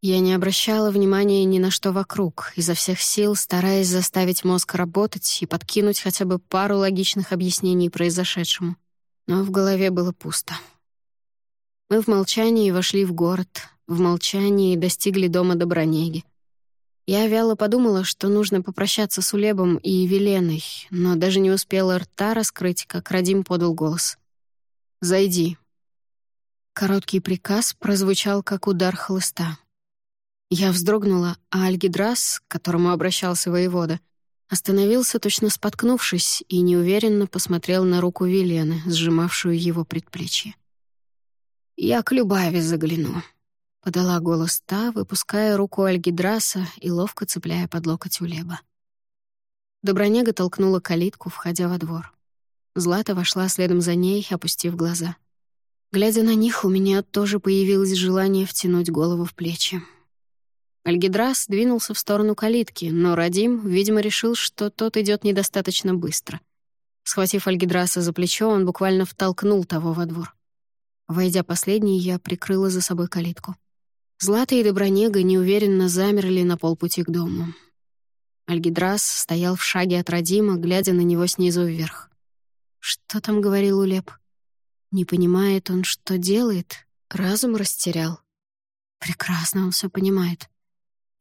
Я не обращала внимания ни на что вокруг, изо всех сил стараясь заставить мозг работать и подкинуть хотя бы пару логичных объяснений произошедшему. Но в голове было пусто. Мы в молчании вошли в город, в молчании достигли дома Добронеги. Я вяло подумала, что нужно попрощаться с Улебом и Веленой, но даже не успела рта раскрыть, как Радим подал голос. «Зайди». Короткий приказ прозвучал, как удар хлыста. Я вздрогнула, а Альгидрас, к которому обращался воевода, остановился, точно споткнувшись, и неуверенно посмотрел на руку Велены, сжимавшую его предплечье. «Я к Любави загляну», Подала голос та, выпуская руку Альгидраса и ловко цепляя под локоть Улеба. Добронега толкнула калитку, входя во двор. Злата вошла следом за ней, опустив глаза. Глядя на них, у меня тоже появилось желание втянуть голову в плечи. Альгидрас двинулся в сторону калитки, но Радим, видимо, решил, что тот идет недостаточно быстро. Схватив Альгидраса за плечо, он буквально втолкнул того во двор. Войдя последний, я прикрыла за собой калитку. Злата и Добронега неуверенно замерли на полпути к дому. Альгидрас стоял в шаге от Радима, глядя на него снизу вверх. Что там говорил Улеп? Не понимает он, что делает? Разум растерял. Прекрасно он все понимает.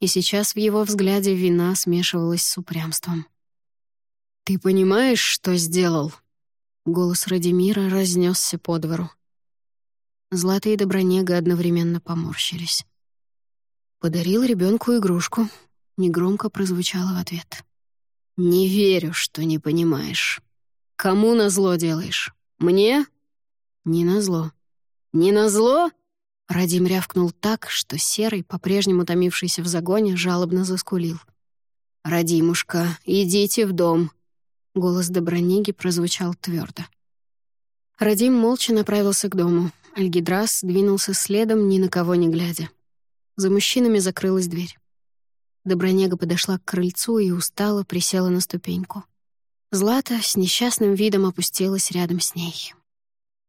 И сейчас в его взгляде вина смешивалась с упрямством. «Ты понимаешь, что сделал?» Голос Радимира разнесся по двору. Злата и Добронега одновременно поморщились. «Подарил ребенку игрушку», — негромко прозвучало в ответ. «Не верю, что не понимаешь. Кому назло делаешь? Мне?» «Не назло». «Не назло?» Радим рявкнул так, что Серый, по-прежнему томившийся в загоне, жалобно заскулил. «Радимушка, идите в дом!» Голос Добронеги прозвучал твердо. Радим молча направился к дому. Альгидрас двинулся следом, ни на кого не глядя. За мужчинами закрылась дверь. Добронега подошла к крыльцу и устало присела на ступеньку. Злата с несчастным видом опустилась рядом с ней.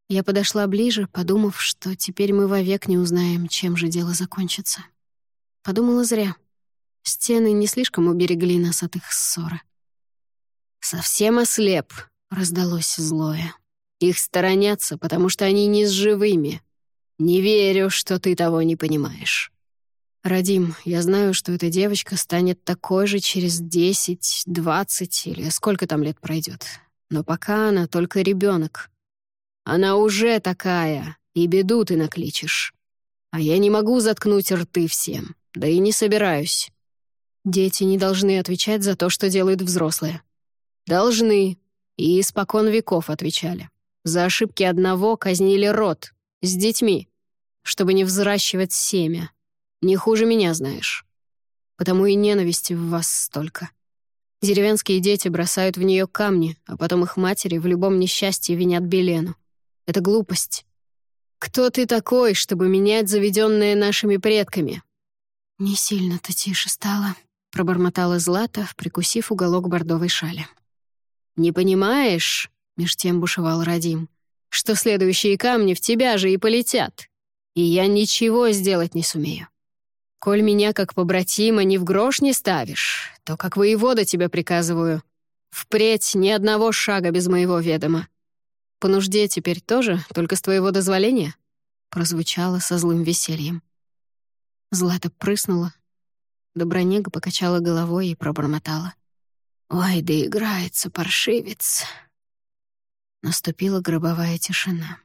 Я подошла ближе, подумав, что теперь мы вовек не узнаем, чем же дело закончится. Подумала зря. Стены не слишком уберегли нас от их ссоры. «Совсем ослеп», — раздалось злое. «Их сторонятся, потому что они не с живыми. Не верю, что ты того не понимаешь». «Радим, я знаю, что эта девочка станет такой же через десять, двадцать или сколько там лет пройдет. Но пока она только ребенок. Она уже такая, и беду ты накличешь. А я не могу заткнуть рты всем, да и не собираюсь. Дети не должны отвечать за то, что делают взрослые. Должны. И испокон веков отвечали. За ошибки одного казнили род. С детьми. Чтобы не взращивать семя. Не хуже меня, знаешь. Потому и ненависти в вас столько. Деревенские дети бросают в нее камни, а потом их матери в любом несчастье винят Белену. Это глупость. Кто ты такой, чтобы менять заведенное нашими предками? Не сильно-то тише стало, пробормотала Злата, прикусив уголок бордовой шали. «Не понимаешь?» — меж тем бушевал Радим. «Что следующие камни в тебя же и полетят. И я ничего сделать не сумею. Коль меня как побратима ни в грош не ставишь, то как воевода тебе приказываю. Впредь ни одного шага без моего ведома. По нужде теперь тоже, только с твоего дозволения?» Прозвучало со злым весельем. Злата прыснула, Добронега покачала головой и пробормотала. «Ой, да играется паршивец!» Наступила гробовая тишина.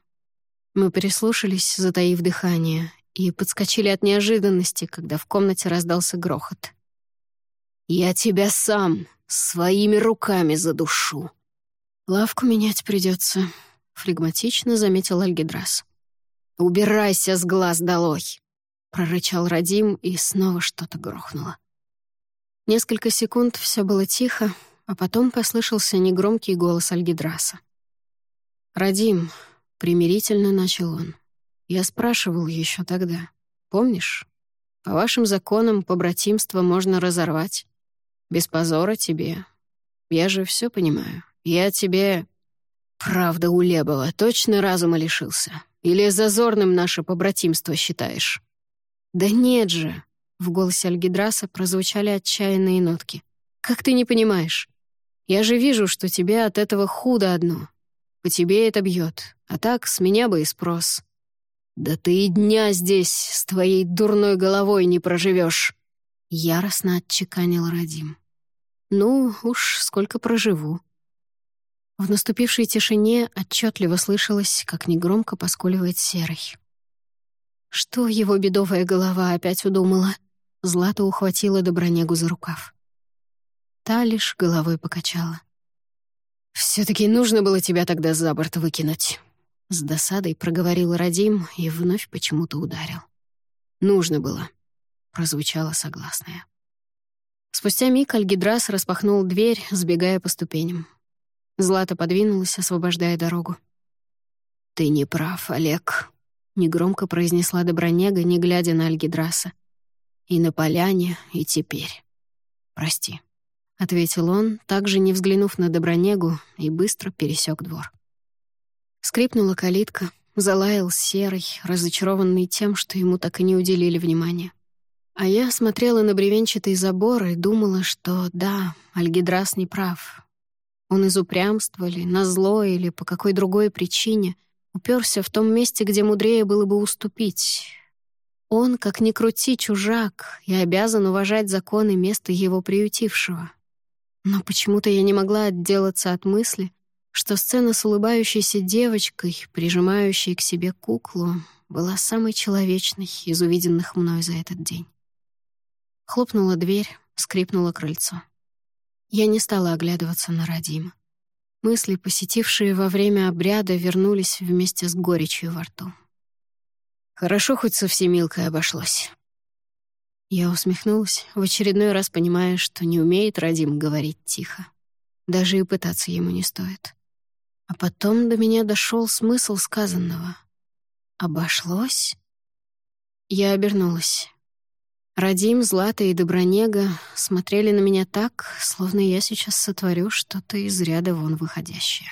Мы прислушались, затаив дыхание, и подскочили от неожиданности, когда в комнате раздался грохот. «Я тебя сам своими руками задушу!» «Лавку менять придется, флегматично заметил Альгидрас. «Убирайся с глаз долой!» прорычал Радим, и снова что-то грохнуло. Несколько секунд все было тихо, а потом послышался негромкий голос Альгидраса. «Радим», — примирительно начал он, — «я спрашивал еще тогда. Помнишь? По вашим законам побратимство можно разорвать. Без позора тебе. Я же все понимаю. Я тебе...» «Правда, у Лебова точно разума лишился? Или зазорным наше побратимство считаешь?» «Да нет же!» — в голосе Альгидраса прозвучали отчаянные нотки. «Как ты не понимаешь? Я же вижу, что тебе от этого худо одно. По тебе это бьет, а так с меня бы и спрос». «Да ты и дня здесь с твоей дурной головой не проживешь!» Яростно отчеканил Радим. «Ну, уж сколько проживу». В наступившей тишине отчетливо слышалось, как негромко поскуливает серый. Что его бедовая голова опять удумала? Злата ухватила Добронегу за рукав. Та лишь головой покачала. все таки нужно было тебя тогда за борт выкинуть», — с досадой проговорил Радим и вновь почему-то ударил. «Нужно было», — прозвучало согласное. Спустя миг Альгидрас распахнул дверь, сбегая по ступеням. Злата подвинулась, освобождая дорогу. «Ты не прав, Олег», — негромко произнесла Добронега, не глядя на Альгидраса. «И на поляне, и теперь. Прости», — ответил он, также не взглянув на Добронегу, и быстро пересек двор. Скрипнула калитка, залаял серый, разочарованный тем, что ему так и не уделили внимания. А я смотрела на бревенчатый забор и думала, что да, Альгидрас не прав. Он из упрямства ли, назло или по какой другой причине — уперся в том месте, где мудрее было бы уступить. Он, как ни крути, чужак и обязан уважать законы места его приютившего. Но почему-то я не могла отделаться от мысли, что сцена с улыбающейся девочкой, прижимающей к себе куклу, была самой человечной из увиденных мной за этот день. Хлопнула дверь, скрипнуло крыльцо. Я не стала оглядываться на Радима. Мысли, посетившие во время обряда, вернулись вместе с горечью во рту. Хорошо хоть со всемилкой обошлось. Я усмехнулась, в очередной раз понимая, что не умеет Радим говорить тихо. Даже и пытаться ему не стоит. А потом до меня дошел смысл сказанного. «Обошлось?» Я обернулась. Радим, Злата и Добронега смотрели на меня так, словно я сейчас сотворю что-то из ряда вон выходящее.